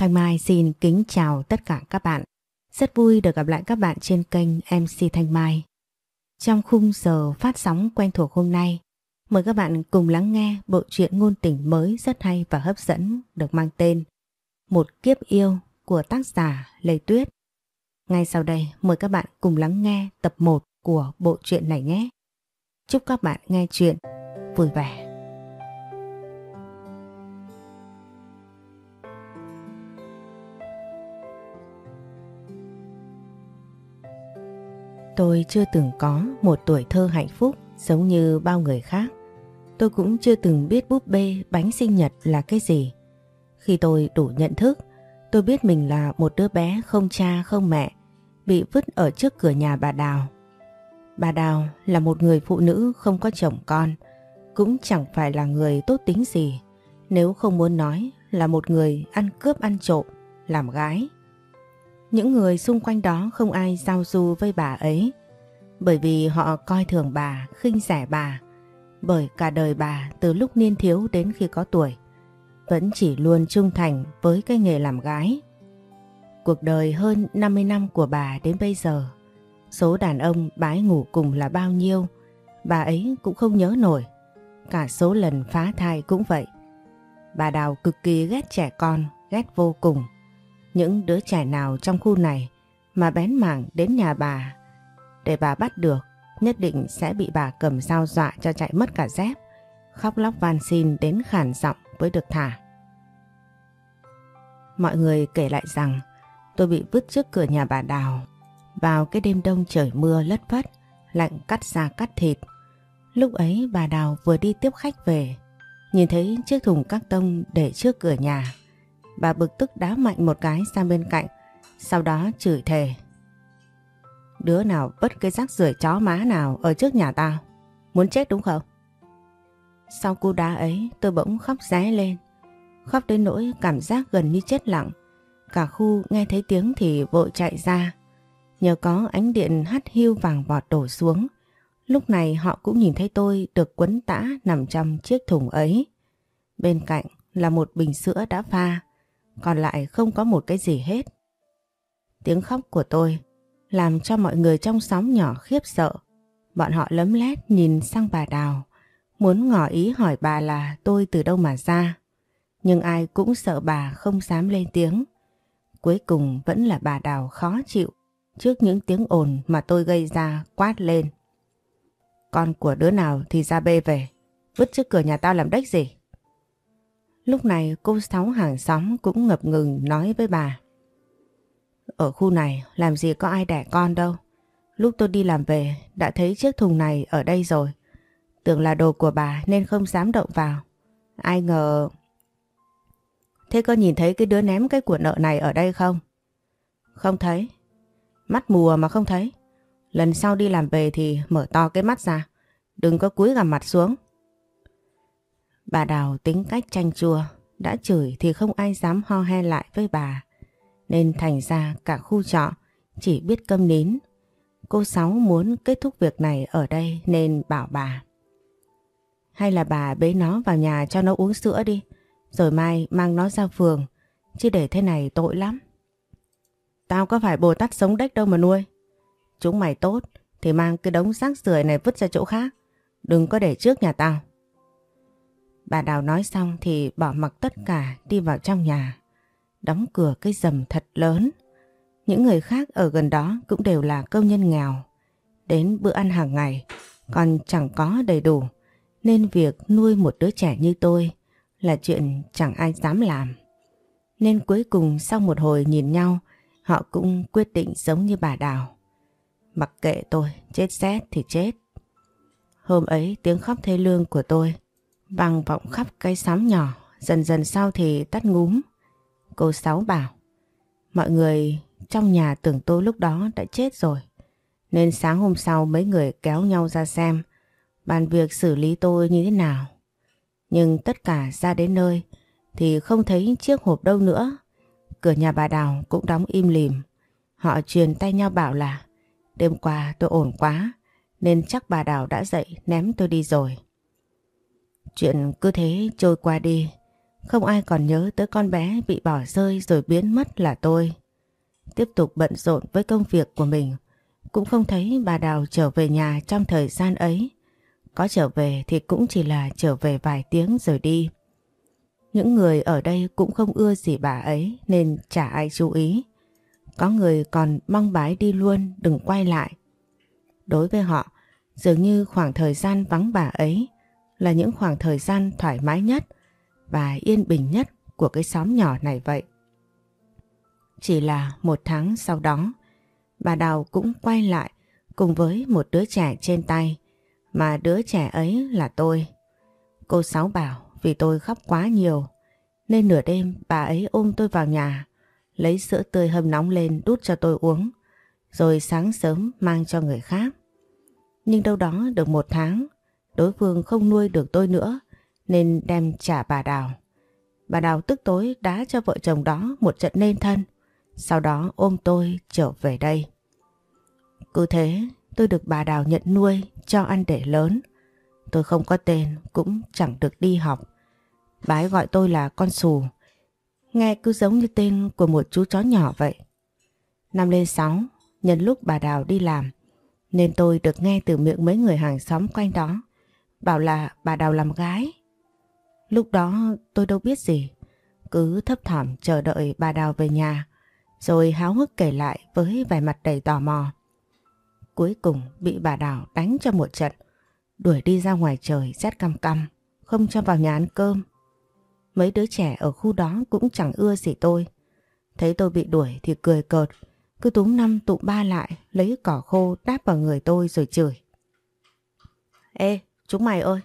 Thanh Mai xin kính chào tất cả các bạn. Rất vui được gặp lại các bạn trên kênh MC Thanh Mai. Trong khung giờ phát sóng quen thuộc hôm nay, mời các bạn cùng lắng nghe bộ truyện ngôn tình mới rất hay và hấp dẫn được mang tên Một kiếp yêu của tác giả Lê Tuyết. Ngay sau đây mời các bạn cùng lắng nghe tập 1 của bộ truyện này nhé. Chúc các bạn nghe chuyện vui vẻ. Tôi chưa từng có một tuổi thơ hạnh phúc giống như bao người khác. Tôi cũng chưa từng biết búp bê bánh sinh nhật là cái gì. Khi tôi đủ nhận thức, tôi biết mình là một đứa bé không cha không mẹ, bị vứt ở trước cửa nhà bà Đào. Bà Đào là một người phụ nữ không có chồng con, cũng chẳng phải là người tốt tính gì, nếu không muốn nói là một người ăn cướp ăn trộm, làm gái. Những người xung quanh đó không ai giao du với bà ấy bởi vì họ coi thường bà, khinh rẻ bà. Bởi cả đời bà từ lúc niên thiếu đến khi có tuổi vẫn chỉ luôn trung thành với cái nghề làm gái. Cuộc đời hơn 50 năm của bà đến bây giờ, số đàn ông bái ngủ cùng là bao nhiêu, bà ấy cũng không nhớ nổi. Cả số lần phá thai cũng vậy. Bà Đào cực kỳ ghét trẻ con, ghét vô cùng. Những đứa trẻ nào trong khu này mà bén mảng đến nhà bà để bà bắt được, nhất định sẽ bị bà cầm dao dọa cho chạy mất cả dép khóc lóc van xin đến khản giọng mới được thả. Mọi người kể lại rằng, tôi bị vứt trước cửa nhà bà Đào vào cái đêm đông trời mưa lất phất, lạnh cắt da cắt thịt. Lúc ấy bà Đào vừa đi tiếp khách về, nhìn thấy chiếc thùng các tông để trước cửa nhà Bà bực tức đá mạnh một cái sang bên cạnh, sau đó chửi thề. Đứa nào bất cái rác rưởi chó má nào ở trước nhà tao, muốn chết đúng không? Sau cú đá ấy tôi bỗng khóc ré lên, khóc đến nỗi cảm giác gần như chết lặng. Cả khu nghe thấy tiếng thì vội chạy ra, nhờ có ánh điện hắt hiu vàng vọt đổ xuống. Lúc này họ cũng nhìn thấy tôi được quấn tã nằm trong chiếc thùng ấy. Bên cạnh là một bình sữa đã pha, còn lại không có một cái gì hết. Tiếng khóc của tôi làm cho mọi người trong xóm nhỏ khiếp sợ. Bọn họ lấm lét nhìn sang bà Đào, muốn ngỏ ý hỏi bà là tôi từ đâu mà ra. Nhưng ai cũng sợ bà không dám lên tiếng. Cuối cùng vẫn là bà Đào khó chịu trước những tiếng ồn mà tôi gây ra quát lên. Con của đứa nào thì ra bê về, vứt trước cửa nhà tao làm đếch gì? Lúc này cô Sáu hàng xóm cũng ngập ngừng nói với bà. Ở khu này, làm gì có ai đẻ con đâu. Lúc tôi đi làm về, đã thấy chiếc thùng này ở đây rồi. Tưởng là đồ của bà nên không dám động vào. Ai ngờ... Thế có nhìn thấy cái đứa ném cái của nợ này ở đây không? Không thấy. Mắt mùa mà không thấy. Lần sau đi làm về thì mở to cái mắt ra. Đừng có cúi gằm mặt xuống. Bà Đào tính cách chanh chua, đã chửi thì không ai dám ho he lại với bà. Nên thành ra cả khu trọ chỉ biết câm nín. Cô Sáu muốn kết thúc việc này ở đây nên bảo bà. Hay là bà bế nó vào nhà cho nó uống sữa đi, rồi mai mang nó ra phường, chứ để thế này tội lắm. Tao có phải bồ tát sống đếch đâu mà nuôi. Chúng mày tốt thì mang cái đống rác rưởi này vứt ra chỗ khác, đừng có để trước nhà tao. Bà Đào nói xong thì bỏ mặc tất cả đi vào trong nhà. Đóng cửa cái rầm thật lớn. Những người khác ở gần đó cũng đều là công nhân nghèo. Đến bữa ăn hàng ngày còn chẳng có đầy đủ. Nên việc nuôi một đứa trẻ như tôi là chuyện chẳng ai dám làm. Nên cuối cùng sau một hồi nhìn nhau họ cũng quyết định giống như bà Đào. Mặc kệ tôi, chết rét thì chết. Hôm ấy tiếng khóc thê lương của tôi vang vọng khắp cái xóm nhỏ, dần dần sau thì tắt ngúm. Cô Sáu bảo, mọi người trong nhà tưởng tôi lúc đó đã chết rồi. Nên sáng hôm sau mấy người kéo nhau ra xem, bàn việc xử lý tôi như thế nào. Nhưng tất cả ra đến nơi thì không thấy chiếc hộp đâu nữa. Cửa nhà bà Đào cũng đóng im lìm. Họ truyền tay nhau bảo là đêm qua tôi ổn quá nên chắc bà Đào đã dậy ném tôi đi rồi. Chuyện cứ thế trôi qua đi. Không ai còn nhớ tới con bé bị bỏ rơi rồi biến mất là tôi. Tiếp tục bận rộn với công việc của mình. Cũng không thấy bà Đào trở về nhà trong thời gian ấy. Có trở về thì cũng chỉ là trở về vài tiếng rồi đi. Những người ở đây cũng không ưa gì bà ấy nên chả ai chú ý. Có người còn mong bái đi luôn đừng quay lại. Đối với họ, dường như khoảng thời gian vắng bà ấy là những khoảng thời gian thoải mái nhất và yên bình nhất của cái xóm nhỏ này vậy. Chỉ là một tháng sau đó, bà Đào cũng quay lại cùng với một đứa trẻ trên tay, mà đứa trẻ ấy là tôi. Cô Sáu bảo vì tôi khóc quá nhiều, nên nửa đêm bà ấy ôm tôi vào nhà, lấy sữa tươi hâm nóng lên đút cho tôi uống, rồi sáng sớm mang cho người khác. Nhưng đâu đó được một tháng, đối phương không nuôi được tôi nữa, nên đem trả bà Đào. Bà Đào tức tối đá cho vợ chồng đó một trận nên thân, sau đó ôm tôi trở về đây. Cứ thế tôi được bà Đào nhận nuôi cho ăn để lớn. Tôi không có tên cũng chẳng được đi học. Bà ấy gọi tôi là con xù. Nghe cứ giống như tên của một chú chó nhỏ vậy. Năm lên sáu, nhân lúc bà Đào đi làm, nên tôi được nghe từ miệng mấy người hàng xóm quanh đó. Bảo là bà Đào làm gái. Lúc đó tôi đâu biết gì. Cứ thấp thỏm chờ đợi bà Đào về nhà. Rồi háo hức kể lại với vẻ mặt đầy tò mò. Cuối cùng bị bà Đào đánh cho một trận. Đuổi đi ra ngoài trời rét căm căm. Không cho vào nhà ăn cơm. Mấy đứa trẻ ở khu đó cũng chẳng ưa gì tôi. Thấy tôi bị đuổi thì cười cợt. Cứ túm năm tụ ba lại lấy cỏ khô đáp vào người tôi rồi chửi. Ê, chúng mày ơi,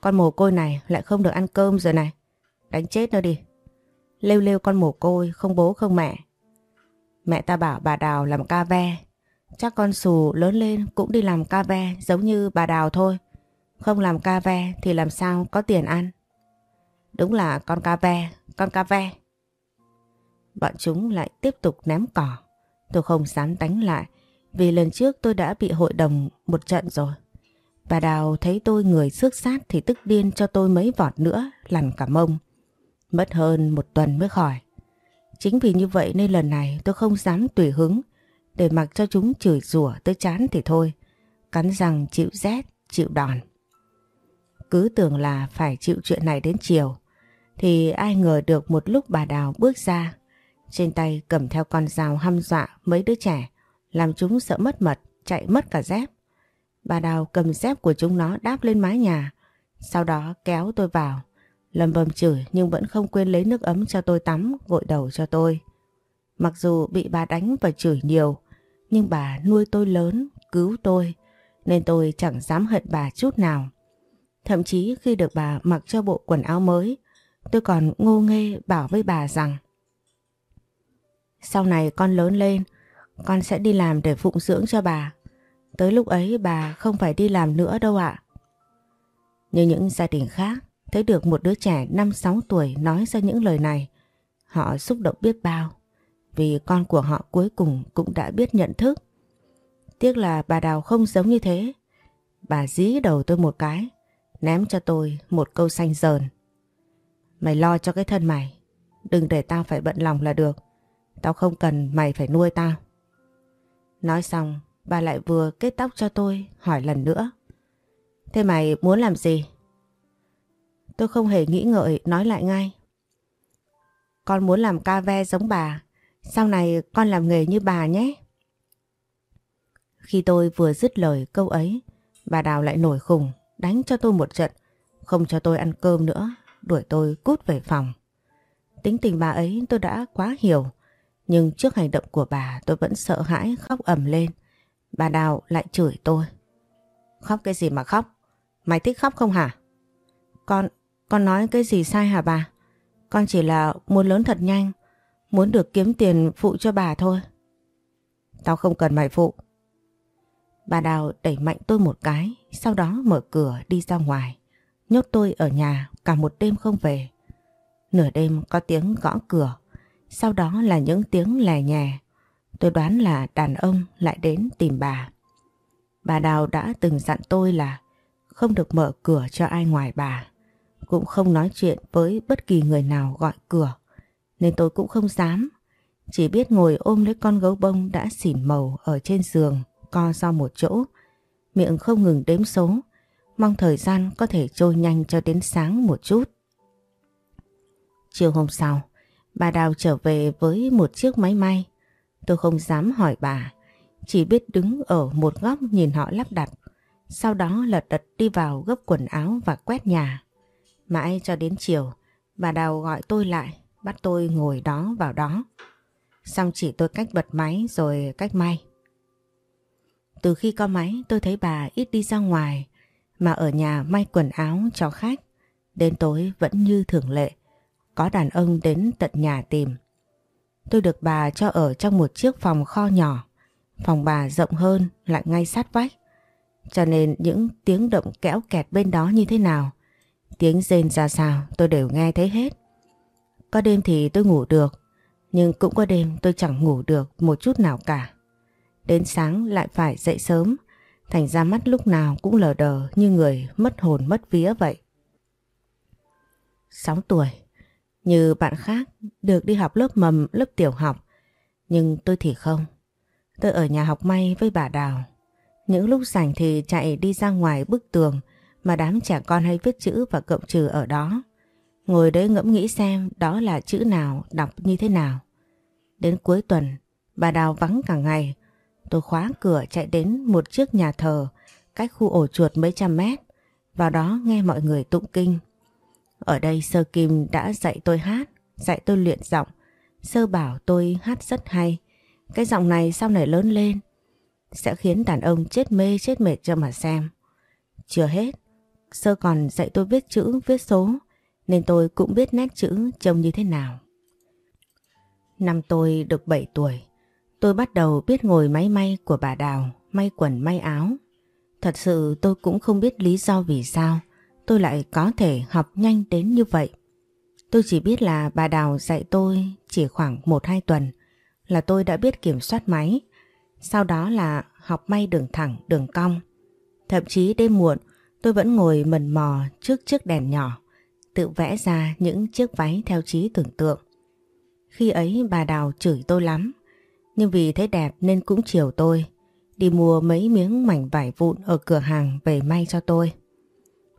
con mồ côi này lại không được ăn cơm rồi này. Đánh chết nó đi. Lêu lêu con mồ côi, không bố không mẹ. Mẹ ta bảo bà Đào làm ca ve. Chắc con xù lớn lên cũng đi làm ca ve giống như bà Đào thôi. Không làm ca ve thì làm sao có tiền ăn. Đúng là con ca ve, con ca ve. Bọn chúng lại tiếp tục ném cỏ. Tôi không dám đánh lại vì lần trước tôi đã bị hội đồng một trận rồi. Bà Đào thấy tôi người xước sát thì tức điên cho tôi mấy vọt nữa lằn cả mông. Mất hơn một tuần mới khỏi. Chính vì như vậy nên lần này tôi không dám tùy hứng để mặc cho chúng chửi rủa tới chán thì thôi. Cắn răng chịu rét, chịu đòn. Cứ tưởng là phải chịu chuyện này đến chiều. Thì ai ngờ được một lúc bà Đào bước ra. Trên tay cầm theo con dao hăm dọa mấy đứa trẻ. Làm chúng sợ mất mật, chạy mất cả dép. Bà Đào cầm dép của chúng nó đáp lên mái nhà. Sau đó kéo tôi vào. lầm bầm chửi nhưng vẫn không quên lấy nước ấm cho tôi tắm, gội đầu cho tôi. Mặc dù bị bà đánh và chửi nhiều, nhưng bà nuôi tôi lớn, cứu tôi, nên tôi chẳng dám hận bà chút nào. Thậm chí khi được bà mặc cho bộ quần áo mới, tôi còn ngô nghê bảo với bà rằng Sau này con lớn lên, con sẽ đi làm để phụng dưỡng cho bà. Tới lúc ấy bà không phải đi làm nữa đâu ạ. Như những gia đình khác, thấy được một đứa trẻ 5-6 tuổi nói ra những lời này, họ xúc động biết bao. Vì con của họ cuối cùng cũng đã biết nhận thức. Tiếc là bà Đào không giống như thế. Bà dí đầu tôi một cái, ném cho tôi một câu xanh dờn. Mày lo cho cái thân mày, đừng để tao phải bận lòng là được. Tao không cần mày phải nuôi tao. Nói xong, bà lại vừa kết tóc cho tôi hỏi lần nữa. Thế mày muốn làm gì? Tôi không hề nghĩ ngợi nói lại ngay. Con muốn làm ca ve giống bà. Sau này con làm nghề như bà nhé. Khi tôi vừa dứt lời câu ấy, bà Đào lại nổi khùng, đánh cho tôi một trận, không cho tôi ăn cơm nữa, đuổi tôi cút về phòng. Tính tình bà ấy tôi đã quá hiểu, nhưng trước hành động của bà tôi vẫn sợ hãi khóc ầm lên. Bà Đào lại chửi tôi. Khóc cái gì mà khóc? Mày thích khóc không hả? Con, con nói cái gì sai hả bà? Con chỉ là muốn lớn thật nhanh, muốn được kiếm tiền phụ cho bà thôi. Tao không cần mày phụ. Bà Đào đẩy mạnh tôi một cái, sau đó mở cửa đi ra ngoài, nhốt tôi ở nhà cả một đêm không về. Nửa đêm có tiếng gõ cửa, sau đó là những tiếng lè nhè. Tôi đoán là đàn ông lại đến tìm bà. Bà Đào đã từng dặn tôi là không được mở cửa cho ai ngoài bà. cũng không nói chuyện với bất kỳ người nào gọi cửa. Nên tôi cũng không dám. Chỉ biết ngồi ôm lấy con gấu bông đã xỉn màu ở trên giường, co do một chỗ. Miệng không ngừng đếm số, mong thời gian có thể trôi nhanh cho đến sáng một chút. Chiều hôm sau, bà Đào trở về với một chiếc máy may. Tôi không dám hỏi bà, chỉ biết đứng ở một góc nhìn họ lắp đặt. Sau đó lật đật đi vào gấp quần áo và quét nhà. Mãi cho đến chiều, bà Đào gọi tôi lại, bắt tôi ngồi đó vào đó. Xong chỉ tôi cách bật máy rồi cách may. Từ khi có máy tôi thấy bà ít đi ra ngoài mà ở nhà may quần áo cho khách. Đến tối vẫn như thường lệ, có đàn ông đến tận nhà tìm. Tôi được bà cho ở trong một chiếc phòng kho nhỏ. Phòng bà rộng hơn lại ngay sát vách. Cho nên những tiếng động kéo kẹt bên đó như thế nào, tiếng rên ra sao tôi đều nghe thấy hết. Có đêm thì tôi ngủ được, nhưng cũng có đêm tôi chẳng ngủ được một chút nào cả. Đến sáng lại phải dậy sớm, thành ra mắt lúc nào cũng lờ đờ như người mất hồn mất vía vậy. 6 tuổi, như bạn khác được đi học lớp mầm, lớp tiểu học, nhưng tôi thì không. Tôi ở nhà học may với bà Đào. Những lúc rảnh thì chạy đi ra ngoài bức tường mà đám trẻ con hay viết chữ và cộng trừ ở đó. Ngồi đấy ngẫm nghĩ xem đó là chữ nào, đọc như thế nào. Đến cuối tuần, bà Đào vắng cả ngày. Tôi khóa cửa chạy đến một chiếc nhà thờ cách khu ổ chuột mấy trăm mét. Vào đó nghe mọi người tụng kinh. Ở đây Sơ Kim đã dạy tôi hát, dạy tôi luyện giọng. Sơ bảo tôi hát rất hay. Cái giọng này sau này lớn lên sẽ khiến đàn ông chết mê chết mệt cho mà xem. Chưa hết, Sơ còn dạy tôi viết chữ, viết số nên tôi cũng biết nét chữ trông như thế nào. Năm tôi được 7 tuổi, tôi bắt đầu biết ngồi máy may của bà Đào, may quần may áo. Thật sự tôi cũng không biết lý do vì sao tôi lại có thể học nhanh đến như vậy. Tôi chỉ biết là bà Đào dạy tôi chỉ khoảng 1-2 tuần là tôi đã biết kiểm soát máy. Sau đó là học may đường thẳng, đường cong. Thậm chí đêm muộn tôi vẫn ngồi mần mò trước chiếc đèn nhỏ, tự vẽ ra những chiếc váy theo trí tưởng tượng. Khi ấy bà Đào chửi tôi lắm, nhưng vì thấy đẹp nên cũng chiều tôi, đi mua mấy miếng mảnh vải vụn ở cửa hàng về may cho tôi.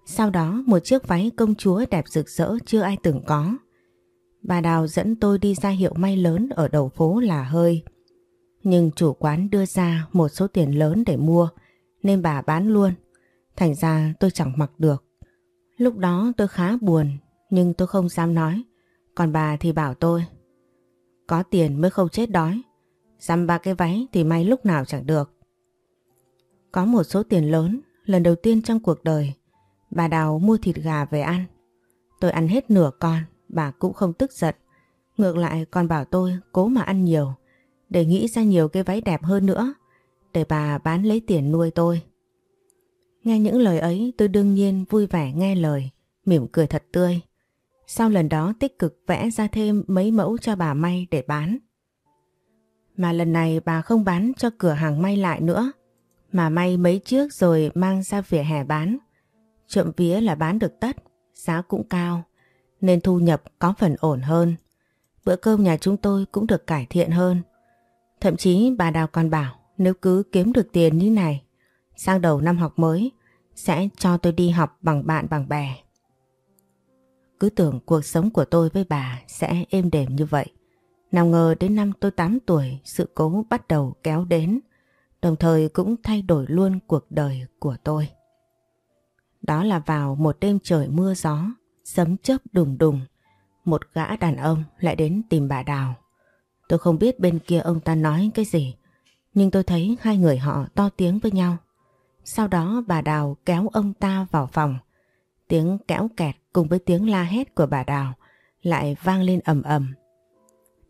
Sau đó, một chiếc váy công chúa đẹp rực rỡ chưa ai từng có. Bà Đào dẫn tôi đi ra hiệu may lớn ở đầu phố là hơi. Nhưng chủ quán đưa ra một số tiền lớn để mua, nên bà bán luôn. Thành ra tôi chẳng mặc được. Lúc đó tôi khá buồn, nhưng tôi không dám nói. Còn bà thì bảo tôi, có tiền mới không chết đói. Dăm ba cái váy thì may lúc nào chẳng được. Có một số tiền lớn, lần đầu tiên trong cuộc đời bà Đào mua thịt gà về ăn. Tôi ăn hết nửa con bà cũng không tức giận. Ngược lại còn bảo tôi cố mà ăn nhiều để nghĩ ra nhiều cái váy đẹp hơn nữa để bà bán lấy tiền nuôi tôi. Nghe những lời ấy tôi đương nhiên vui vẻ nghe lời, mỉm cười thật tươi. Sau lần đó tích cực vẽ ra thêm mấy mẫu cho bà may để bán. Mà lần này bà không bán cho cửa hàng may lại nữa, mà may mấy chiếc rồi mang ra vỉa hè bán. Trộm vía là bán được tất, giá cũng cao, nên thu nhập có phần ổn hơn. Bữa cơm nhà chúng tôi cũng được cải thiện hơn. Thậm chí bà Đào còn bảo nếu cứ kiếm được tiền như này, sang đầu năm học mới sẽ cho tôi đi học bằng bạn bằng bè. Cứ tưởng cuộc sống của tôi với bà sẽ êm đềm như vậy. Nào ngờ đến năm tôi 8 tuổi sự cố bắt đầu kéo đến, đồng thời cũng thay đổi luôn cuộc đời của tôi. Đó là vào một đêm trời mưa gió, sấm chớp đùng đùng, một gã đàn ông lại đến tìm bà Đào. Tôi không biết bên kia ông ta nói cái gì, nhưng tôi thấy hai người họ to tiếng với nhau. Sau đó bà Đào kéo ông ta vào phòng. Tiếng kéo kẹt cùng với tiếng la hét của bà Đào lại vang lên ầm ầm.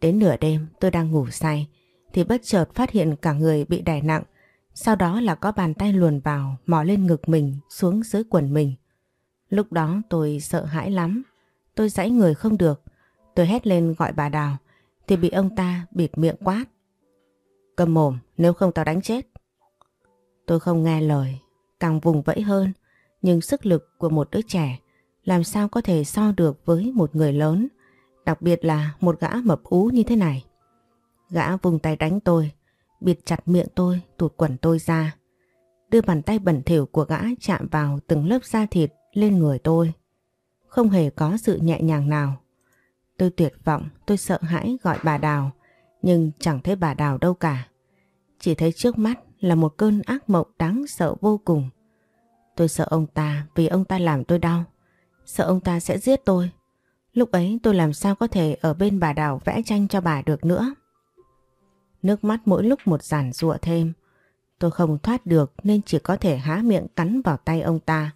Đến nửa đêm tôi đang ngủ say thì bất chợt phát hiện cả người bị đè nặng. Sau đó là có bàn tay luồn vào mò lên ngực mình xuống dưới quần mình. Lúc đó tôi sợ hãi lắm. Tôi giãy người không được. Tôi hét lên gọi bà Đào thì bị ông ta bịt miệng quát. Cầm mồm nếu không tao đánh chết. Tôi không nghe lời, càng vùng vẫy hơn nhưng sức lực của một đứa trẻ làm sao có thể so được với một người lớn, đặc biệt là một gã mập ú như thế này. Gã vùng tay đánh tôi, bịt chặt miệng tôi, tụt quần tôi ra. Đưa bàn tay bẩn thỉu của gã chạm vào từng lớp da thịt lên người tôi. Không hề có sự nhẹ nhàng nào. Tôi tuyệt vọng, tôi sợ hãi gọi bà Đào, nhưng chẳng thấy bà Đào đâu cả. Chỉ thấy trước mắt là một cơn ác mộng đáng sợ vô cùng. Tôi sợ ông ta vì ông ta làm tôi đau. Sợ ông ta sẽ giết tôi. Lúc ấy tôi làm sao có thể ở bên bà Đào vẽ tranh cho bà được nữa. Nước mắt mỗi lúc một giản rụa thêm. Tôi không thoát được nên chỉ có thể há miệng cắn vào tay ông ta.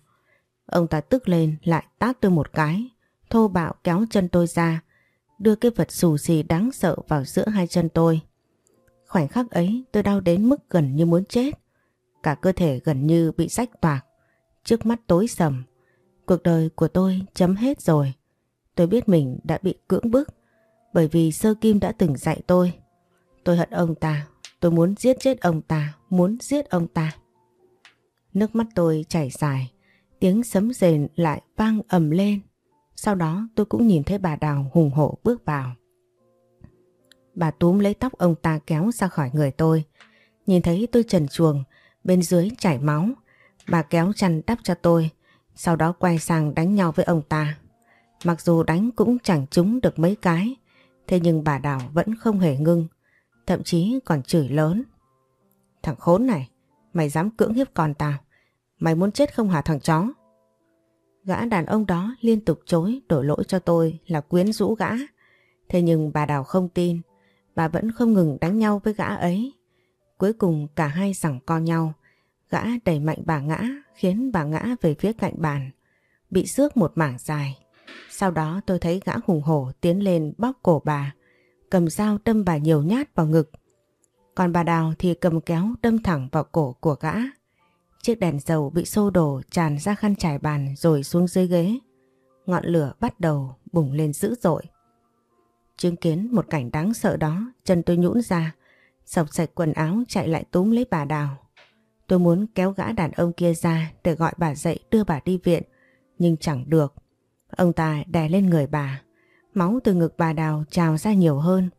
Ông ta tức lên lại tát tôi một cái, thô bạo kéo chân tôi ra, đưa cái vật xù xì đáng sợ vào giữa hai chân tôi. Khoảnh khắc ấy tôi đau đến mức gần như muốn chết. Cả cơ thể gần như bị rách toạc. Trước mắt tối sầm. Cuộc đời của tôi chấm hết rồi. Tôi biết mình đã bị cưỡng bức bởi vì Sơ Kim đã từng dạy tôi. Tôi hận ông ta, tôi muốn giết chết ông ta, muốn giết ông ta. Nước mắt tôi chảy dài, tiếng sấm rền lại vang ầm lên. Sau đó tôi cũng nhìn thấy bà Đào hùng hổ bước vào. Bà túm lấy tóc ông ta kéo ra khỏi người tôi. Nhìn thấy tôi trần chuồng, bên dưới chảy máu. Bà kéo chăn đắp cho tôi, sau đó quay sang đánh nhau với ông ta. Mặc dù đánh cũng chẳng trúng được mấy cái, thế nhưng bà Đào vẫn không hề ngưng, thậm chí còn chửi lớn. Thằng khốn này, mày dám cưỡng hiếp con tao, mày muốn chết không hả thằng chó? Gã đàn ông đó liên tục chối đổ lỗi cho tôi là quyến rũ gã. Thế nhưng bà Đào không tin, bà vẫn không ngừng đánh nhau với gã ấy. Cuối cùng cả hai giằng co nhau, gã đẩy mạnh bà ngã khiến bà ngã về phía cạnh bàn, bị xước một mảng dài. Sau đó tôi thấy gã hùng hổ tiến lên bóp cổ bà, cầm dao đâm bà nhiều nhát vào ngực. Còn bà Đào thì cầm kéo đâm thẳng vào cổ của gã. Chiếc đèn dầu bị xô đổ tràn ra khăn trải bàn rồi xuống dưới ghế. Ngọn lửa bắt đầu bùng lên dữ dội. Chứng kiến một cảnh đáng sợ đó, chân tôi nhũn ra, sọc sạch quần áo chạy lại túm lấy bà Đào. Tôi muốn kéo gã đàn ông kia ra để gọi bà dậy đưa bà đi viện, nhưng chẳng được. Ông ta đè lên người bà, máu từ ngực bà Đào trào ra nhiều hơn.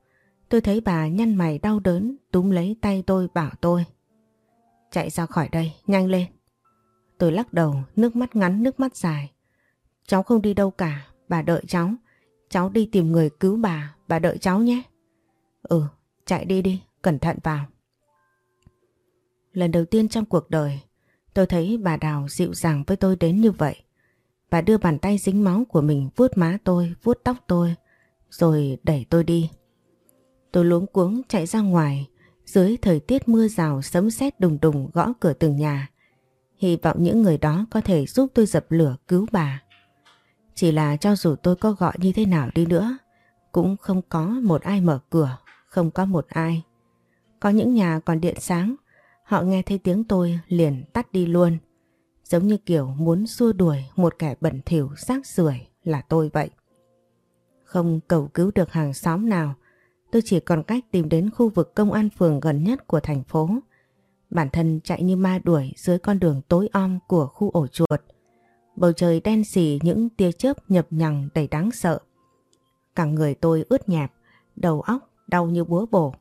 Tôi thấy bà nhăn mày đau đớn túm lấy tay tôi bảo tôi. Chạy ra khỏi đây, nhanh lên. Tôi lắc đầu, nước mắt ngắn, nước mắt dài. Cháu không đi đâu cả, bà đợi cháu. Cháu đi tìm người cứu bà, bà đợi cháu nhé. Ừ, chạy đi đi, cẩn thận vào. Lần đầu tiên trong cuộc đời, tôi thấy bà Đào dịu dàng với tôi đến như vậy. Bà đưa bàn tay dính máu của mình vuốt má tôi, vuốt tóc tôi, rồi đẩy tôi đi. Tôi luống cuống chạy ra ngoài, dưới thời tiết mưa rào sấm sét đùng đùng gõ cửa từng nhà. Hy vọng những người đó có thể giúp tôi dập lửa cứu bà. Chỉ là cho dù tôi có gọi như thế nào đi nữa, cũng không có một ai mở cửa, không có một ai. Có những nhà còn điện sáng, họ nghe thấy tiếng tôi liền tắt đi luôn. Giống như kiểu muốn xua đuổi một kẻ bẩn thỉu xác rưởi là tôi vậy. Không cầu cứu được hàng xóm nào, tôi chỉ còn cách tìm đến khu vực công an phường gần nhất của thành phố. Bản thân chạy như ma đuổi dưới con đường tối om của khu ổ chuột. Bầu trời đen xì những tia chớp nhập nhằng đầy đáng sợ. Cả người tôi ướt nhẹp, đầu óc đau như búa bổ,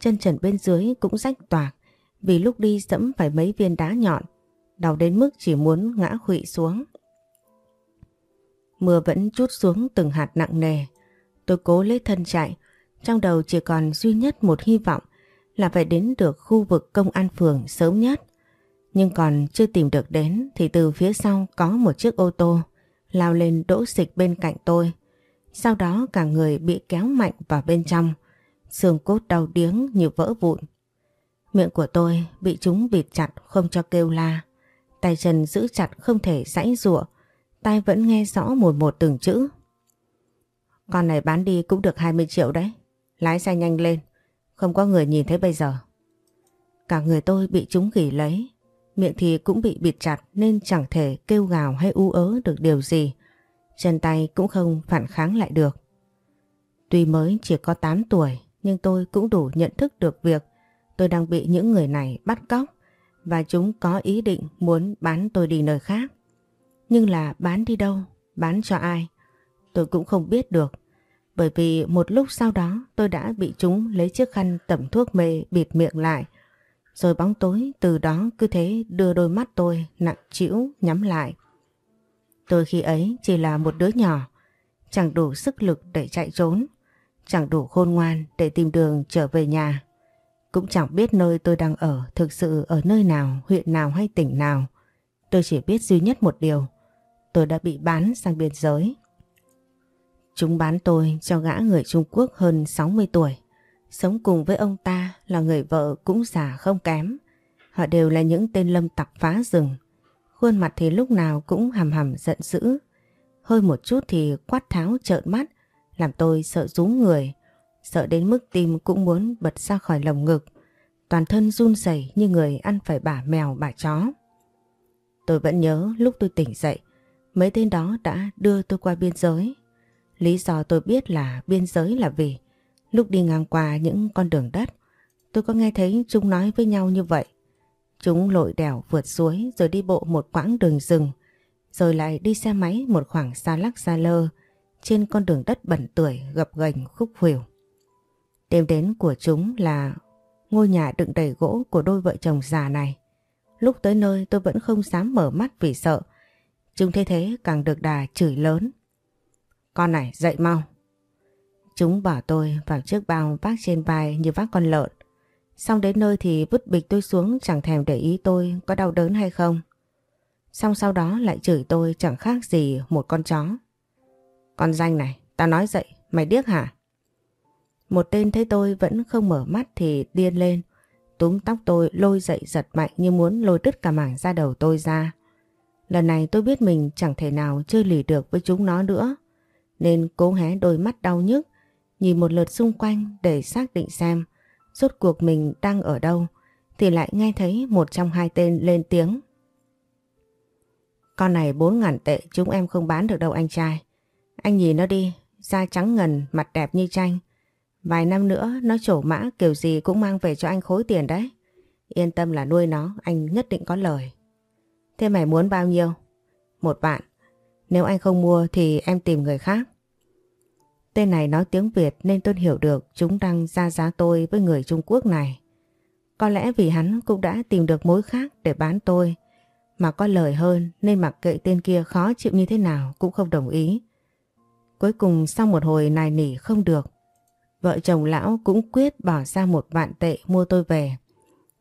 chân trần bên dưới cũng rách toạc vì lúc đi dẫm phải mấy viên đá nhọn, đau đến mức chỉ muốn ngã khụy xuống. Mưa vẫn chút xuống từng hạt nặng nề, tôi cố lấy thân chạy, trong đầu chỉ còn duy nhất một hy vọng là phải đến được khu vực công an phường sớm nhất. Nhưng còn chưa tìm được đến thì từ phía sau có một chiếc ô tô lao lên đỗ xịch bên cạnh tôi. Sau đó cả người bị kéo mạnh vào bên trong, xương cốt đau điếng như vỡ vụn. Miệng của tôi bị chúng bịt chặt không cho kêu la. Tay chân giữ chặt không thể rãy rụa, tai vẫn nghe rõ một một từng chữ. Con này bán đi cũng được 20 triệu đấy. Lái xe nhanh lên, không có người nhìn thấy bây giờ. Cả người tôi bị chúng gỉ lấy, miệng thì cũng bị bịt chặt nên chẳng thể kêu gào hay u ớ được điều gì. Chân tay cũng không phản kháng lại được. Tuy mới chỉ có 8 tuổi nhưng tôi cũng đủ nhận thức được việc tôi đang bị những người này bắt cóc và chúng có ý định muốn bán tôi đi nơi khác. Nhưng là bán đi đâu Bán cho ai? Tôi cũng không biết được. Bởi vì một lúc sau đó tôi đã bị chúng lấy chiếc khăn tẩm thuốc mê bịt miệng lại. Rồi bóng tối từ đó cứ thế đưa đôi mắt tôi nặng chịu nhắm lại. Tôi khi ấy chỉ là một đứa nhỏ, chẳng đủ sức lực để chạy trốn, chẳng đủ khôn ngoan để tìm đường trở về nhà. Cũng chẳng biết nơi tôi đang ở thực sự ở nơi nào, huyện nào hay tỉnh nào. Tôi chỉ biết duy nhất một điều, tôi đã bị bán sang biên giới. Chúng bán tôi cho gã người Trung Quốc hơn 60 tuổi. Sống cùng với ông ta là người vợ cũng già không kém. Họ đều là những tên lâm tặc phá rừng. Khuôn mặt thì lúc nào cũng hầm hầm giận dữ. Hơi một chút thì quát tháo trợn mắt, làm tôi sợ rú người. Sợ đến mức tim cũng muốn bật ra khỏi lồng ngực. Toàn thân run rẩy như người ăn phải bả mèo bả chó. Tôi vẫn nhớ lúc tôi tỉnh dậy, mấy tên đó đã đưa tôi qua biên giới. Lý do tôi biết là biên giới là vì lúc đi ngang qua những con đường đất, tôi có nghe thấy chúng nói với nhau như vậy. Chúng lội đèo vượt suối rồi đi bộ một quãng đường rừng, rồi lại đi xe máy một khoảng xa lắc xa lơ trên con đường đất bẩn tưởi gập ghềnh khúc khuỷu. Đêm đến của chúng là ngôi nhà đựng đầy gỗ của đôi vợ chồng già này. Lúc tới nơi tôi vẫn không dám mở mắt vì sợ. Chúng thế thế càng được đà chửi lớn. Con này dậy mau. Chúng bỏ tôi vào chiếc bao vác trên vai như vác con lợn. Xong đến nơi thì vứt bịch tôi xuống chẳng thèm để ý tôi có đau đớn hay không. Xong sau đó lại chửi tôi chẳng khác gì một con chó. Con danh này, tao nói dậy, mày điếc hả? Một tên thấy tôi vẫn không mở mắt thì điên lên. Túm tóc tôi lôi dậy giật mạnh như muốn lôi đứt cả mảng da đầu tôi ra. Lần này tôi biết mình chẳng thể nào chơi lì được với chúng nó nữa. Nên cố hé đôi mắt đau nhức, nhìn một lượt xung quanh để xác định xem rốt cuộc mình đang ở đâu. Thì lại nghe thấy một trong hai tên lên tiếng. Con này bốn ngàn tệ chúng em không bán được đâu anh trai. Anh nhìn nó đi, da trắng ngần, mặt đẹp như tranh. Vài năm nữa nó trổ mã kiểu gì cũng mang về cho anh khối tiền đấy. Yên tâm là nuôi nó, anh nhất định có lời. Thế mày muốn bao nhiêu? Một vạn. Nếu anh không mua thì em tìm người khác. Tên này nói tiếng Việt nên tôi hiểu được chúng đang ra giá tôi với người Trung Quốc này. Có lẽ vì hắn cũng đã tìm được mối khác để bán tôi. Mà có lời hơn nên mặc kệ tên kia khó chịu như thế nào cũng không đồng ý. Cuối cùng sau một hồi nài nỉ không được. Vợ chồng lão cũng quyết bỏ ra một vạn tệ mua tôi về.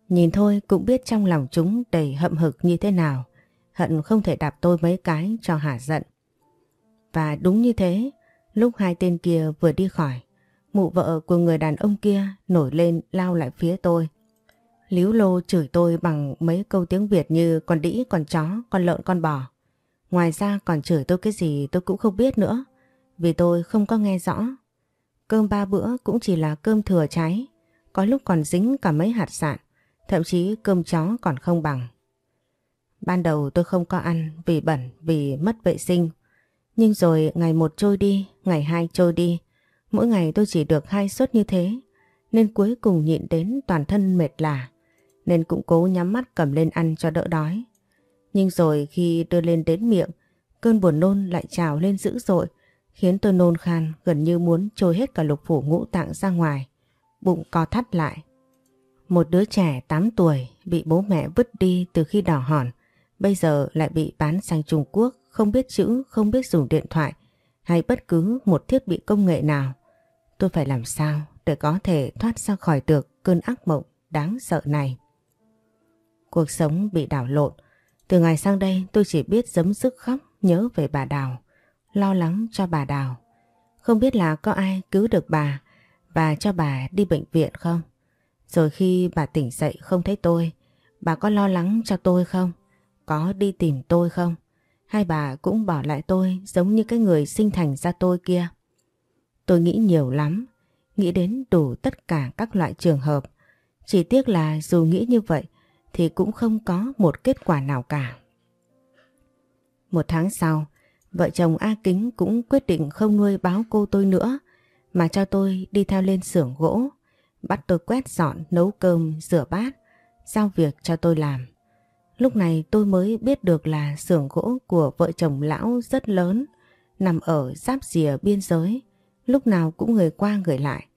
Nhìn thôi cũng biết trong lòng chúng đầy hậm hực như thế nào. Hận không thể đạp tôi mấy cái cho hả giận. Và đúng như thế, lúc hai tên kia vừa đi khỏi, mụ vợ của người đàn ông kia nổi lên lao lại phía tôi. Líu lô chửi tôi bằng mấy câu tiếng Việt như con đĩ, con chó, con lợn, con bò. Ngoài ra còn chửi tôi cái gì tôi cũng không biết nữa, vì tôi không có nghe rõ. Cơm ba bữa cũng chỉ là cơm thừa cháy, có lúc còn dính cả mấy hạt sạn, thậm chí cơm chó còn không bằng. Ban đầu tôi không có ăn vì bẩn, vì mất vệ sinh. Nhưng rồi ngày một trôi đi, ngày hai trôi đi, mỗi ngày tôi chỉ được hai suất như thế, nên cuối cùng nhịn đến toàn thân mệt lả, nên cũng cố nhắm mắt cầm lên ăn cho đỡ đói. Nhưng rồi khi đưa lên đến miệng, cơn buồn nôn lại trào lên dữ dội, khiến tôi nôn khan gần như muốn trôi hết cả lục phủ ngũ tạng ra ngoài, bụng co thắt lại. Một đứa trẻ 8 tuổi bị bố mẹ vứt đi từ khi đỏ hòn, bây giờ lại bị bán sang Trung Quốc, không biết chữ, không biết dùng điện thoại hay bất cứ một thiết bị công nghệ nào. Tôi phải làm sao để có thể thoát ra khỏi được cơn ác mộng đáng sợ này. Cuộc sống bị đảo lộn. Từ ngày sang đây tôi chỉ biết giấm sức khóc nhớ về bà Đào lo lắng cho bà Đào. Không biết là có ai cứu được bà và cho bà đi bệnh viện không? Rồi khi bà tỉnh dậy không thấy tôi, bà có lo lắng cho tôi không? Có đi tìm tôi không? Hai bà cũng bỏ lại tôi giống như cái người sinh thành ra tôi kia. Tôi nghĩ nhiều lắm, nghĩ đến đủ tất cả các loại trường hợp. Chỉ tiếc là dù nghĩ như vậy thì cũng không có một kết quả nào cả. Một tháng sau, Vợ chồng A Kính cũng quyết định không nuôi báo cô tôi nữa mà cho tôi đi theo lên xưởng gỗ, bắt tôi quét dọn, nấu cơm, rửa bát, giao việc cho tôi làm. Lúc này tôi mới biết được là xưởng gỗ của vợ chồng lão rất lớn, nằm ở giáp rìa biên giới, lúc nào cũng người qua người lại.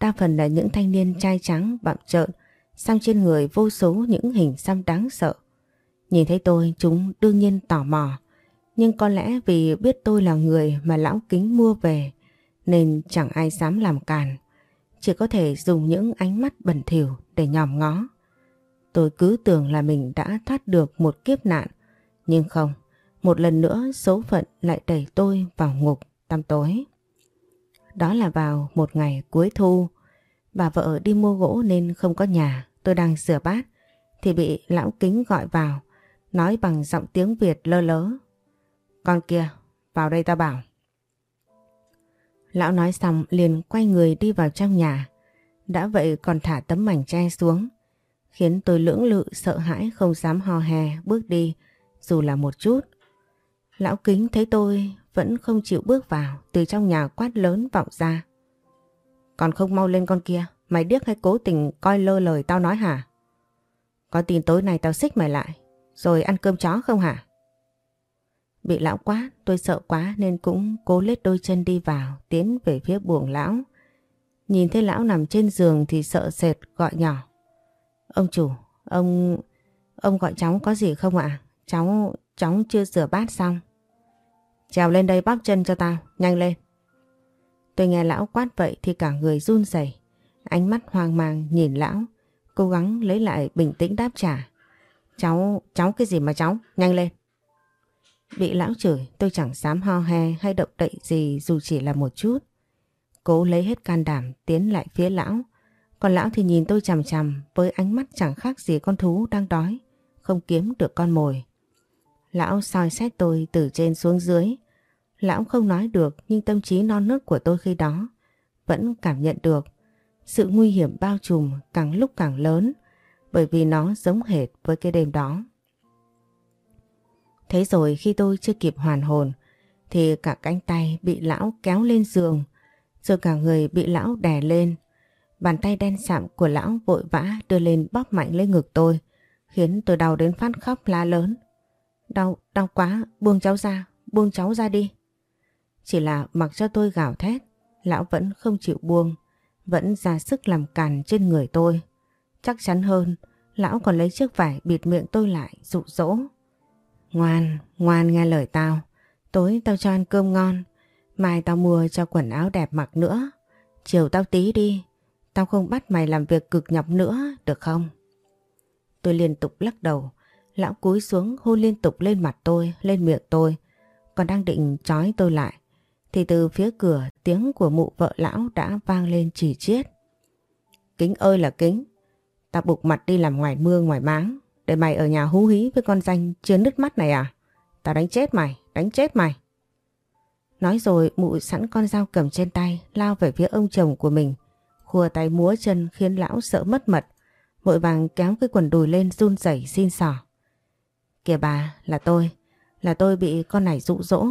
Đa phần là những thanh niên trai trắng bặm trợn, sang trên người vô số những hình xăm đáng sợ. Nhìn thấy tôi chúng đương nhiên tò mò, nhưng có lẽ vì biết tôi là người mà lão kính mua về nên chẳng ai dám làm càn. Chỉ có thể dùng những ánh mắt bẩn thỉu để nhòm ngó. Tôi cứ tưởng là mình đã thoát được một kiếp nạn, nhưng không. Một lần nữa số phận lại đẩy tôi vào ngục tăm tối. Đó là vào một ngày cuối thu. Bà vợ đi mua gỗ nên không có nhà. Tôi đang rửa bát thì bị lão kính gọi vào. Nói bằng giọng tiếng Việt lơ lớ. Con kia, vào đây ta bảo. Lão nói xong liền quay người đi vào trong nhà. Đã vậy còn thả tấm mảnh tre xuống. Khiến tôi lưỡng lự sợ hãi không dám hò hè bước đi dù là một chút. Lão kính thấy tôi vẫn không chịu bước vào từ trong nhà quát lớn vọng ra. Còn không mau lên con kia, mày điếc hay cố tình coi lơ lời tao nói hả? Có tin tối nay tao xích mày lại, rồi ăn cơm chó không hả? Bị lão quát, tôi sợ quá nên cũng cố lết đôi chân đi vào, tiến về phía buồng lão. Nhìn thấy lão nằm trên giường thì sợ sệt gọi nhỏ. Ông chủ, ông... ông gọi cháu có gì không ạ? Cháu... cháu chưa rửa bát xong. Trèo lên đây bóp chân cho tao, nhanh lên. Tôi nghe lão quát vậy thì cả người run rẩy, ánh mắt hoang mang nhìn lão, cố gắng lấy lại bình tĩnh đáp trả. Cháu, cháu cái gì mà cháu, nhanh lên. Bị lão chửi tôi chẳng dám ho he hay động đậy gì dù chỉ là một chút. Cố lấy hết can đảm tiến lại phía lão. Còn lão thì nhìn tôi chằm chằm với ánh mắt chẳng khác gì con thú đang đói, không kiếm được con mồi. Lão soi xét tôi từ trên xuống dưới. Lão không nói được nhưng tâm trí non nớt của tôi khi đó vẫn cảm nhận được sự nguy hiểm bao trùm càng lúc càng lớn bởi vì nó giống hệt với cái đêm đó. Thế rồi khi tôi chưa kịp hoàn hồn thì cả cánh tay bị lão kéo lên giường rồi cả người bị lão đè lên. Bàn tay đen sạm của lão vội vã đưa lên bóp mạnh lên ngực tôi khiến tôi đau đến phát khóc la lớn. Đau, đau quá, buông cháu ra, buông cháu ra đi. Chỉ là mặc cho tôi gào thét, lão vẫn không chịu buông, vẫn ra sức làm càn trên người tôi. Chắc chắn hơn, lão còn lấy chiếc vải bịt miệng tôi lại, dụ dỗ. Ngoan, ngoan nghe lời tao, tối tao cho ăn cơm ngon, mai tao mua cho quần áo đẹp mặc nữa, chiều tao tí đi, tao không bắt mày làm việc cực nhọc nữa, được không? Tôi liên tục lắc đầu, Lão cúi xuống hôn liên tục lên mặt tôi, lên miệng tôi. Còn đang định trói tôi lại. Thì từ phía cửa tiếng của mụ vợ lão đã vang lên chỉ chiết. Kính ơi là kính. Ta bục mặt đi làm ngoài mưa ngoài máng. Để mày ở nhà hú hí với con danh chưa nứt mắt này à? tao đánh chết mày, đánh chết mày. Nói rồi mụ sẵn con dao cầm trên tay lao về phía ông chồng của mình. Khua tay múa chân khiến lão sợ mất mật. Vội vàng kéo cái quần đùi lên run rẩy xin sỏ. Kìa bà, là tôi. Là tôi bị con này dụ dỗ.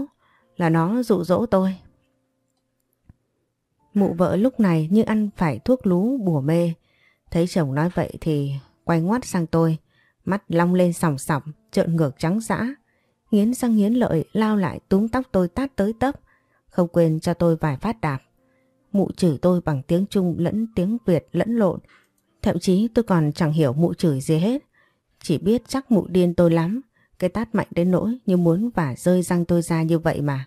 Là nó dụ dỗ tôi. Mụ vợ lúc này như ăn phải thuốc lú bùa mê. Thấy chồng nói vậy thì quay ngoắt sang tôi. Mắt long lên sòng sòng, trợn ngược trắng dã. Nghiến răng nghiến lợi lao lại túm tóc tôi tát tới tấp. Không quên cho tôi vài phát đạp. Mụ chửi tôi bằng tiếng Trung lẫn tiếng Việt lẫn lộn. Thậm chí tôi còn chẳng hiểu mụ chửi gì hết. Chỉ biết chắc mụ điên tôi lắm. Cái tát mạnh đến nỗi như muốn vả rơi răng tôi ra như vậy mà.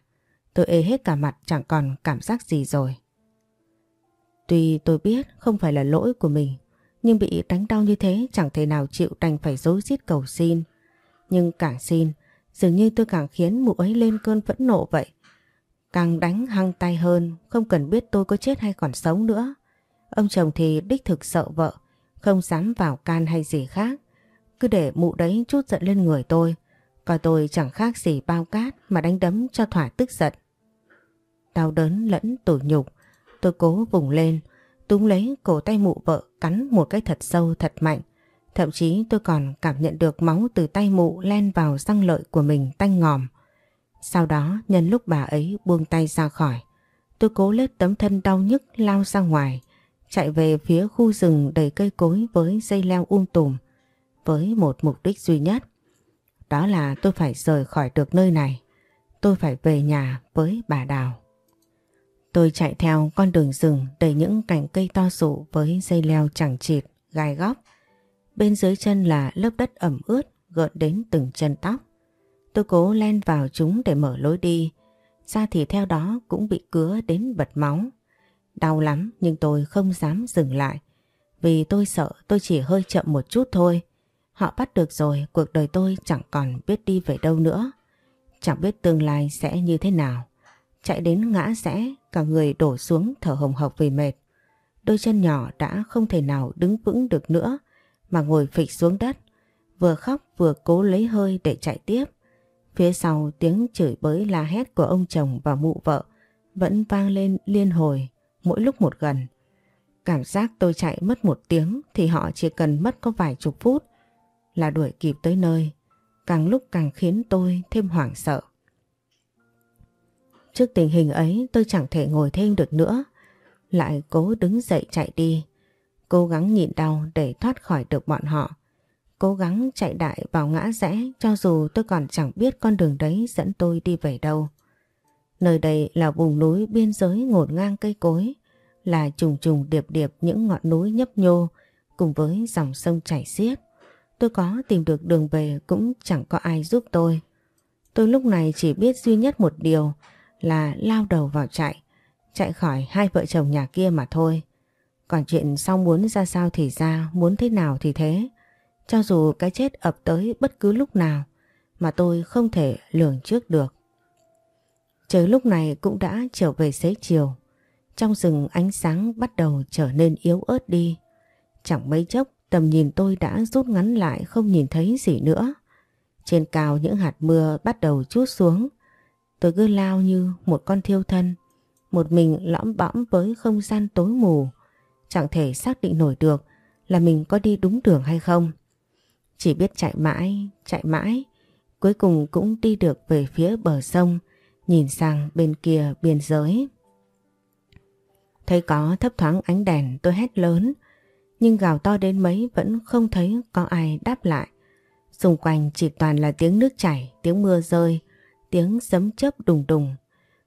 Tôi ê hết cả mặt chẳng còn cảm giác gì rồi. Tuy tôi biết không phải là lỗi của mình. Nhưng bị đánh đau như thế chẳng thể nào chịu đành phải dối rít cầu xin. Nhưng càng xin, dường như tôi càng khiến mụ ấy lên cơn phẫn nộ vậy. Càng đánh hăng tay hơn, không cần biết tôi có chết hay còn sống nữa. Ông chồng thì đích thực sợ vợ, không dám vào can hay gì khác. Cứ để mụ đấy chút giận lên người tôi. Coi tôi chẳng khác gì bao cát mà đánh đấm cho thỏa tức giận. Đau đớn lẫn tủi nhục. Tôi cố vùng lên, túm lấy cổ tay mụ vợ cắn một cái thật sâu thật mạnh. Thậm chí tôi còn cảm nhận được máu từ tay mụ len vào răng lợi của mình tanh ngòm. Sau đó nhân lúc bà ấy buông tay ra khỏi, tôi cố lết tấm thân đau nhức lao ra ngoài, chạy về phía khu rừng đầy cây cối với dây leo um tùm với một mục đích duy nhất. Đó là tôi phải rời khỏi được nơi này. tôi phải về nhà với bà Đào. Tôi chạy theo con đường rừng đầy những cành cây to sụ với dây leo chẳng chịt, gai góc. Bên dưới chân là lớp đất ẩm ướt gợn đến từng chân tóc. Tôi cố len vào chúng để mở lối đi, da thì theo đó cũng bị cứa đến bật máu. Đau lắm nhưng tôi không dám dừng lại, vì tôi sợ tôi chỉ hơi chậm một chút thôi. Họ bắt được rồi, cuộc đời tôi chẳng còn biết đi về đâu nữa. Chẳng biết tương lai sẽ như thế nào. Chạy đến ngã rẽ, cả người đổ xuống thở hồng hộc vì mệt. Đôi chân nhỏ đã không thể nào đứng vững được nữa, mà ngồi phịch xuống đất. Vừa khóc vừa cố lấy hơi để chạy tiếp. Phía sau tiếng chửi bới la hét của ông chồng và mụ vợ vẫn vang lên liên hồi mỗi lúc một gần. Cảm giác tôi chạy mất một tiếng thì họ chỉ cần mất có vài chục phút là đuổi kịp tới nơi. Càng lúc càng khiến tôi thêm hoảng sợ. Trước tình hình ấy tôi chẳng thể ngồi thêm được nữa. Lại cố đứng dậy chạy đi. Cố gắng nhịn đau để thoát khỏi được bọn họ. Cố gắng chạy đại vào ngã rẽ cho dù tôi còn chẳng biết con đường đấy dẫn tôi đi về đâu. Nơi đây là vùng núi biên giới ngổn ngang cây cối, là trùng trùng điệp điệp những ngọn núi nhấp nhô cùng với dòng sông chảy xiết. Tôi có tìm được đường về cũng chẳng có ai giúp tôi. Tôi lúc này chỉ biết duy nhất một điều là lao đầu vào chạy, chạy khỏi hai vợ chồng nhà kia mà thôi. Còn chuyện sau muốn ra sao thì ra, muốn thế nào thì thế. Cho dù cái chết ập tới bất cứ lúc nào mà tôi không thể lường trước được. Trời lúc này cũng đã trở về xế chiều. Trong rừng ánh sáng bắt đầu trở nên yếu ớt đi. Chẳng mấy chốc tầm nhìn tôi đã rút ngắn lại không nhìn thấy gì nữa. Trên cao những hạt mưa bắt đầu chút xuống. Tôi cứ lao như một con thiêu thân. Một mình lõm bõm với không gian tối mù. Chẳng thể xác định nổi được là mình có đi đúng đường hay không. Chỉ biết chạy mãi, chạy mãi, cuối cùng cũng đi được về phía bờ sông, nhìn sang bên kia biên giới. Thấy có thấp thoáng ánh đèn tôi hét lớn, nhưng gào to đến mấy vẫn không thấy có ai đáp lại. Xung quanh chỉ toàn là tiếng nước chảy, tiếng mưa rơi, tiếng sấm chớp đùng đùng.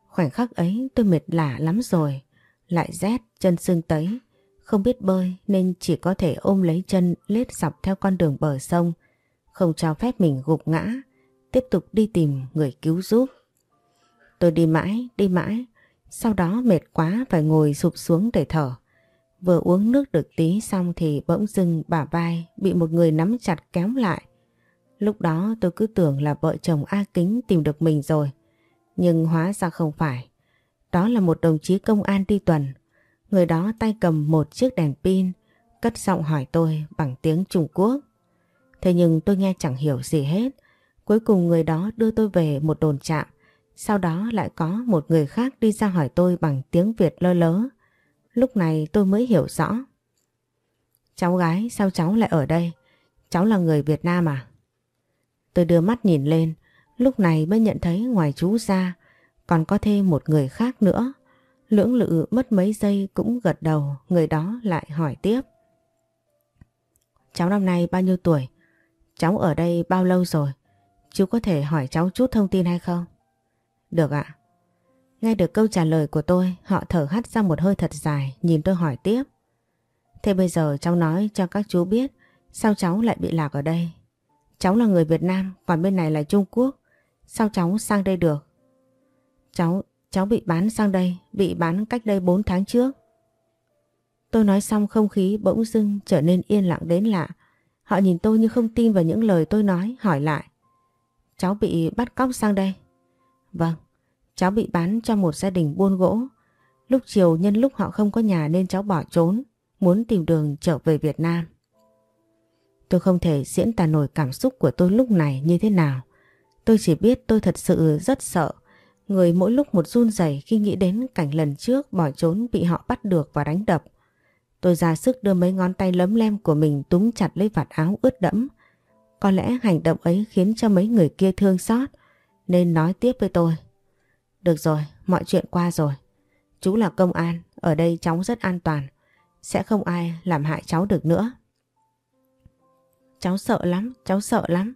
Khoảnh khắc ấy tôi mệt lả lắm rồi, lại rét, chân sưng tấy. Không biết bơi nên chỉ có thể ôm lấy chân lết dọc theo con đường bờ sông, không cho phép mình gục ngã, tiếp tục đi tìm người cứu giúp. Tôi đi mãi, đi mãi, sau đó mệt quá phải ngồi sụp xuống để thở. Vừa uống nước được tí xong thì bỗng dưng bả vai bị một người nắm chặt kéo lại. Lúc đó tôi cứ tưởng là vợ chồng A Kính tìm được mình rồi. Nhưng hóa ra không phải. Đó là một đồng chí công an đi tuần. Người đó tay cầm một chiếc đèn pin, cất giọng hỏi tôi bằng tiếng Trung Quốc. Thế nhưng tôi nghe chẳng hiểu gì hết. Cuối cùng người đó đưa tôi về một đồn trạm. Sau đó lại có một người khác đi ra hỏi tôi bằng tiếng Việt lơ lớ. Lúc này tôi mới hiểu rõ. Cháu gái sao cháu lại ở đây? Cháu là người Việt Nam à? Tôi đưa mắt nhìn lên, lúc này mới nhận thấy ngoài chú ra còn có thêm một người khác nữa. Lưỡng lự mất mấy giây cũng gật đầu, người đó lại hỏi tiếp. Cháu năm nay bao nhiêu tuổi? Cháu ở đây bao lâu rồi? Chú có thể hỏi cháu chút thông tin hay không? Được ạ. Nghe được câu trả lời của tôi, họ thở hắt ra một hơi thật dài, nhìn tôi hỏi tiếp. Thế bây giờ cháu nói cho các chú biết sao cháu lại bị lạc ở đây. Cháu là người Việt Nam, còn bên này là Trung Quốc. Sao cháu sang đây được? Cháu, cháu bị bán sang đây, bị bán cách đây 4 tháng trước. Tôi nói xong không khí bỗng dưng trở nên yên lặng đến lạ. Họ nhìn tôi như không tin vào những lời tôi nói, hỏi lại. Cháu bị bắt cóc sang đây. Vâng, cháu bị bán cho một gia đình buôn gỗ. Lúc chiều nhân lúc họ không có nhà nên cháu bỏ trốn, muốn tìm đường trở về Việt Nam. Tôi không thể diễn tả nổi cảm xúc của tôi lúc này như thế nào. Tôi chỉ biết tôi thật sự rất sợ. Người mỗi lúc một run rẩy khi nghĩ đến cảnh lần trước bỏ trốn bị họ bắt được và đánh đập. Tôi ra sức đưa mấy ngón tay lấm lem của mình túm chặt lấy vạt áo ướt đẫm. Có lẽ hành động ấy khiến cho mấy người kia thương xót nên nói tiếp với tôi. Được rồi, mọi chuyện qua rồi. Chú là công an, ở đây cháu rất an toàn. Sẽ không ai làm hại cháu được nữa. Cháu sợ lắm, cháu sợ lắm.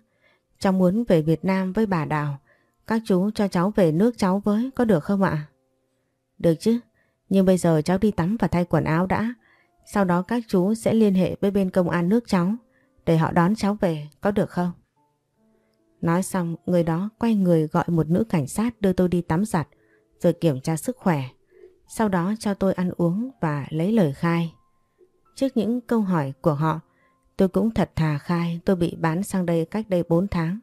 Cháu muốn về Việt Nam với bà Đào. các chú cho cháu về nước cháu với có được không ạ? Được chứ, nhưng bây giờ cháu đi tắm và thay quần áo đã. Sau đó các chú sẽ liên hệ với bên công an nước cháu để họ đón cháu về, có được không? Nói xong, người đó quay người gọi một nữ cảnh sát đưa tôi đi tắm giặt rồi kiểm tra sức khỏe. Sau đó cho tôi ăn uống và lấy lời khai. Trước những câu hỏi của họ, tôi cũng thật thà khai tôi bị bán sang đây cách đây 4 tháng.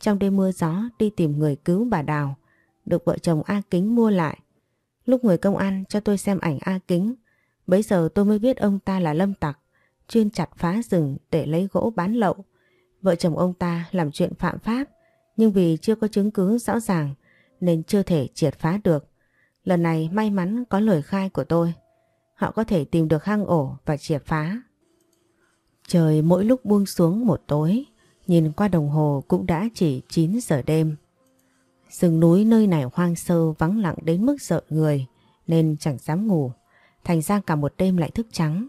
Trong đêm mưa gió đi tìm người cứu bà Đào, được vợ chồng A Kính mua lại. Lúc người công an cho tôi xem ảnh A Kính, bấy giờ tôi mới biết ông ta là lâm tặc, chuyên chặt phá rừng để lấy gỗ bán lậu. Vợ chồng ông ta làm chuyện phạm pháp, nhưng vì chưa có chứng cứ rõ ràng nên chưa thể triệt phá được. Lần này may mắn có lời khai của tôi. Họ có thể tìm được hang ổ và triệt phá. Trời mỗi lúc buông xuống một tối, nhìn qua đồng hồ cũng đã chỉ 9 giờ đêm. Rừng núi nơi này hoang sơ vắng lặng đến mức sợ người nên chẳng dám ngủ. Thành ra cả một đêm lại thức trắng.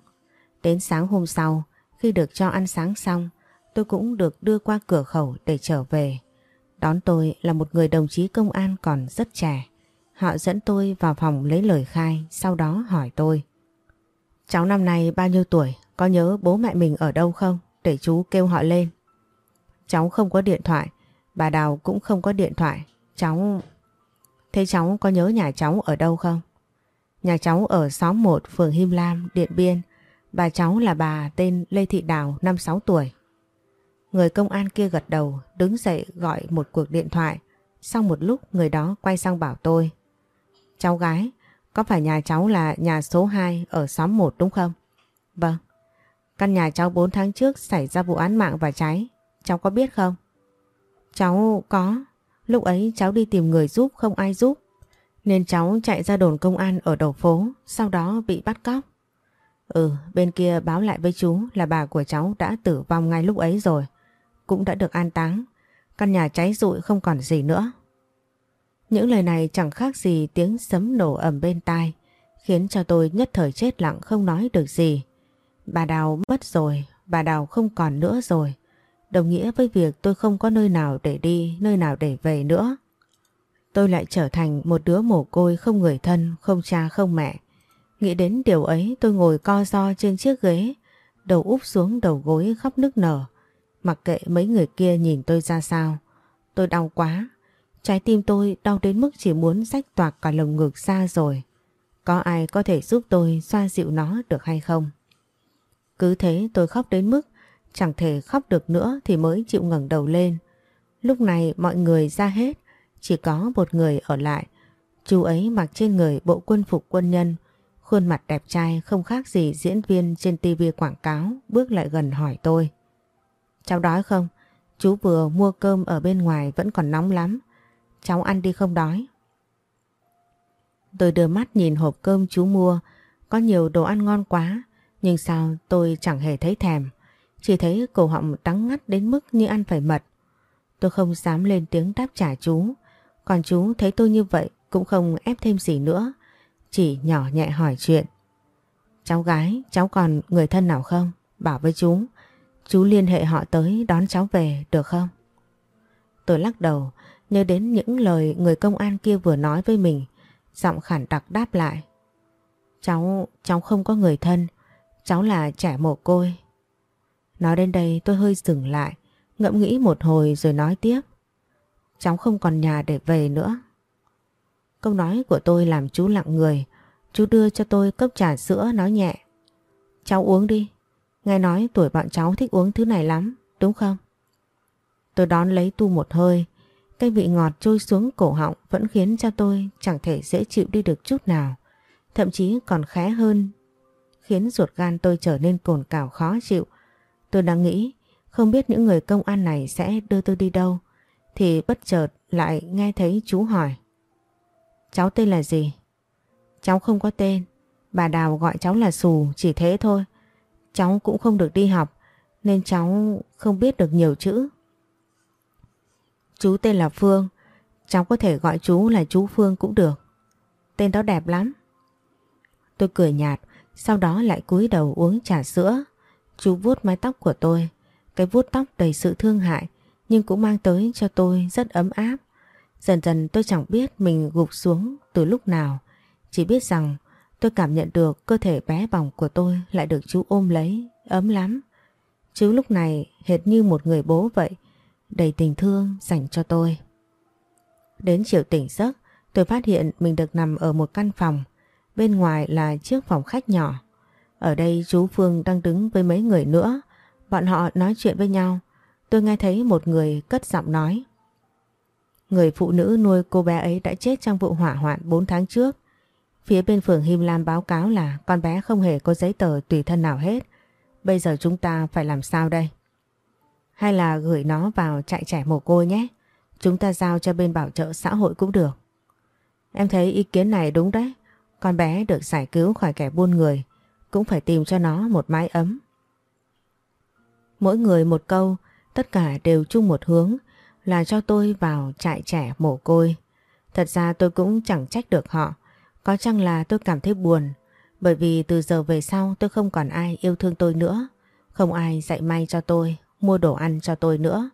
Đến sáng hôm sau, khi được cho ăn sáng xong, tôi cũng được đưa qua cửa khẩu để trở về. Đón tôi là một người đồng chí công an còn rất trẻ. Họ dẫn tôi vào phòng lấy lời khai, sau đó hỏi tôi. Cháu năm nay bao nhiêu tuổi, có nhớ bố mẹ mình ở đâu không? Để chú kêu họ lên. Cháu không có điện thoại, bà Đào cũng không có điện thoại. Cháu... Thế cháu có nhớ nhà cháu ở đâu không? Nhà cháu ở xóm 1 phường Him Lam, Điện Biên. Bà cháu là bà tên Lê Thị Đào, 5-6 tuổi. Người công an kia gật đầu, đứng dậy gọi một cuộc điện thoại. Sau một lúc người đó quay sang bảo tôi. Cháu gái, có phải nhà cháu là nhà số 2 ở xóm 1 đúng không? Vâng. Căn nhà cháu 4 tháng trước xảy ra vụ án mạng và cháy. Cháu có biết không? Cháu có. Lúc ấy cháu đi tìm người giúp không ai giúp. Nên cháu chạy ra đồn công an ở đầu phố, sau đó bị bắt cóc. Ừ, bên kia báo lại với chú là bà của cháu đã tử vong ngay lúc ấy rồi. Cũng đã được an táng. Căn nhà cháy rụi không còn gì nữa. Những lời này chẳng khác gì tiếng sấm nổ ầm bên tai, khiến cho tôi nhất thời chết lặng không nói được gì. Bà Đào mất rồi, bà Đào không còn nữa rồi. Đồng nghĩa với việc tôi không có nơi nào để đi, nơi nào để về nữa. Tôi lại trở thành một đứa mồ côi không người thân, không cha không mẹ. Nghĩ đến điều ấy tôi ngồi co ro trên chiếc ghế, đầu úp xuống đầu gối khóc nức nở. Mặc kệ mấy người kia nhìn tôi ra sao. Tôi đau quá. Trái tim tôi đau đến mức chỉ muốn rách toạc cả lồng ngực ra rồi. Có ai có thể giúp tôi xoa dịu nó được hay không? Cứ thế tôi khóc đến mức chẳng thể khóc được nữa thì mới chịu ngẩng đầu lên. Lúc này mọi người ra hết, chỉ có một người ở lại. Chú ấy mặc trên người bộ quân phục quân nhân, khuôn mặt đẹp trai không khác gì diễn viên trên tivi quảng cáo, bước lại gần hỏi tôi. Cháu đói không? Chú vừa mua cơm ở bên ngoài vẫn còn nóng lắm. Cháu ăn đi không đói. Tôi đưa mắt nhìn hộp cơm chú mua, có nhiều đồ ăn ngon quá, nhưng sao tôi chẳng hề thấy thèm. Chỉ thấy cổ họng đắng ngắt đến mức như ăn phải mật. Tôi không dám lên tiếng đáp trả chú, còn chú thấy tôi như vậy cũng không ép thêm gì nữa, chỉ nhỏ nhẹ hỏi chuyện. Cháu gái, cháu còn người thân nào không? Bảo với chú, chú liên hệ họ tới đón cháu về được không? Tôi lắc đầu, nhớ đến những lời người công an kia vừa nói với mình, giọng khản đặc đáp lại. Cháu, cháu không có người thân, cháu là trẻ mồ côi. Nói đến đây tôi hơi dừng lại, ngẫm nghĩ một hồi rồi nói tiếp. Cháu không còn nhà để về nữa. Câu nói của tôi làm chú lặng người. Chú đưa cho tôi cốc trà sữa nói nhẹ. Cháu uống đi. Nghe nói tuổi bọn cháu thích uống thứ này lắm, đúng không? Tôi đón lấy tu một hơi. Cái vị ngọt trôi xuống cổ họng vẫn khiến cho tôi chẳng thể dễ chịu đi được chút nào. Thậm chí còn khé hơn. Khiến ruột gan tôi trở nên cồn cào khó chịu. Tôi đang nghĩ không biết những người công an này sẽ đưa tôi đi đâu. Thì bất chợt lại nghe thấy chú hỏi. Cháu tên là gì? Cháu không có tên. Bà Đào gọi cháu là Sù, chỉ thế thôi. Cháu cũng không được đi học, nên cháu không biết được nhiều chữ. Chú tên là Phương, cháu có thể gọi chú là chú Phương cũng được. Tên đó đẹp lắm. Tôi cười nhạt, sau đó lại cúi đầu uống trà sữa. Chú vuốt mái tóc của tôi, cái vuốt tóc đầy sự thương hại, nhưng cũng mang tới cho tôi rất ấm áp. Dần dần tôi chẳng biết mình gục xuống từ lúc nào. Chỉ biết rằng tôi cảm nhận được cơ thể bé bỏng của tôi lại được chú ôm lấy, ấm lắm. Chú lúc này hệt như một người bố vậy, đầy tình thương dành cho tôi. Đến chiều tỉnh giấc, tôi phát hiện mình được nằm ở một căn phòng. Bên ngoài là chiếc phòng khách nhỏ. Ở đây chú Phương đang đứng với mấy người nữa. Bọn họ nói chuyện với nhau. Tôi nghe thấy một người cất giọng nói. Người phụ nữ nuôi cô bé ấy đã chết trong vụ hỏa hoạn 4 tháng trước. Phía bên phường Him Lam báo cáo là con bé không hề có giấy tờ tùy thân nào hết. Bây giờ chúng ta phải làm sao đây? Hay là gửi nó vào trại trẻ mồ côi nhé? Chúng ta giao cho bên bảo trợ xã hội cũng được. Em thấy ý kiến này đúng đấy. Con bé được giải cứu khỏi kẻ buôn người. Cũng phải tìm cho nó một mái ấm. Mỗi người một câu, tất cả đều chung một hướng là cho tôi vào trại trẻ mồ côi. Thật ra tôi cũng chẳng trách được họ. Có chăng là tôi cảm thấy buồn bởi vì từ giờ về sau tôi không còn ai yêu thương tôi nữa. Không ai dạy may cho tôi, mua đồ ăn cho tôi nữa.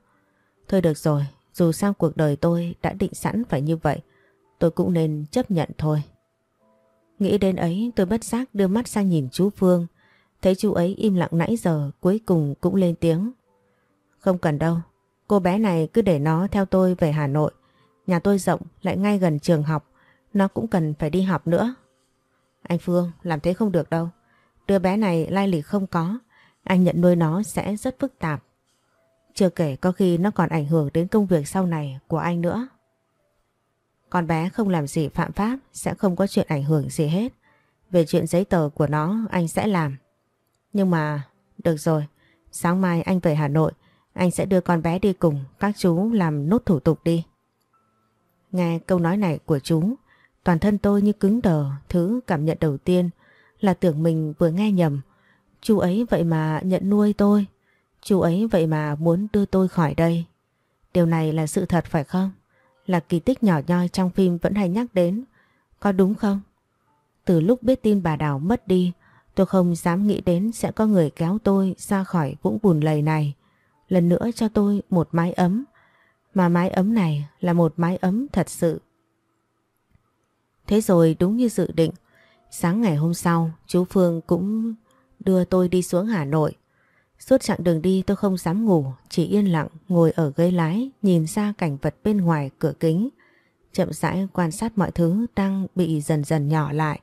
Thôi được rồi, dù sao cuộc đời tôi đã định sẵn phải như vậy, tôi cũng nên chấp nhận thôi. Nghĩ đến ấy tôi bất giác đưa mắt sang nhìn chú Phương. Thấy chú ấy im lặng nãy giờ cuối cùng cũng lên tiếng. Không cần đâu, cô bé này cứ để nó theo tôi về Hà Nội. Nhà tôi rộng lại ngay gần trường học, nó cũng cần phải đi học nữa. Anh Phương làm thế không được đâu. Đứa bé này lai lịch không có, anh nhận nuôi nó sẽ rất phức tạp. Chưa kể có khi nó còn ảnh hưởng đến công việc sau này của anh nữa. Con bé không làm gì phạm pháp sẽ không có chuyện ảnh hưởng gì hết. Về chuyện giấy tờ của nó anh sẽ làm. Nhưng mà, được rồi, sáng mai anh về Hà Nội, anh sẽ đưa con bé đi cùng các chú làm nốt thủ tục đi. Nghe câu nói này của chú, toàn thân tôi như cứng đờ, thứ cảm nhận đầu tiên là tưởng mình vừa nghe nhầm. Chú ấy vậy mà nhận nuôi tôi, chú ấy vậy mà muốn đưa tôi khỏi đây. Điều này là sự thật phải không? Là kỳ tích nhỏ nhoi trong phim vẫn hay nhắc đến, có đúng không? Từ lúc biết tin bà Đào mất đi, tôi không dám nghĩ đến sẽ có người kéo tôi ra khỏi vũng bùn lầy này. Lần nữa cho tôi một mái ấm, mà mái ấm này là một mái ấm thật sự. Thế rồi đúng như dự định, sáng ngày hôm sau chú Phương cũng đưa tôi đi xuống Hà Nội. Suốt chặng đường đi tôi không dám ngủ, chỉ yên lặng ngồi ở ghế lái nhìn ra cảnh vật bên ngoài cửa kính. Chậm rãi quan sát mọi thứ đang bị dần dần nhỏ lại.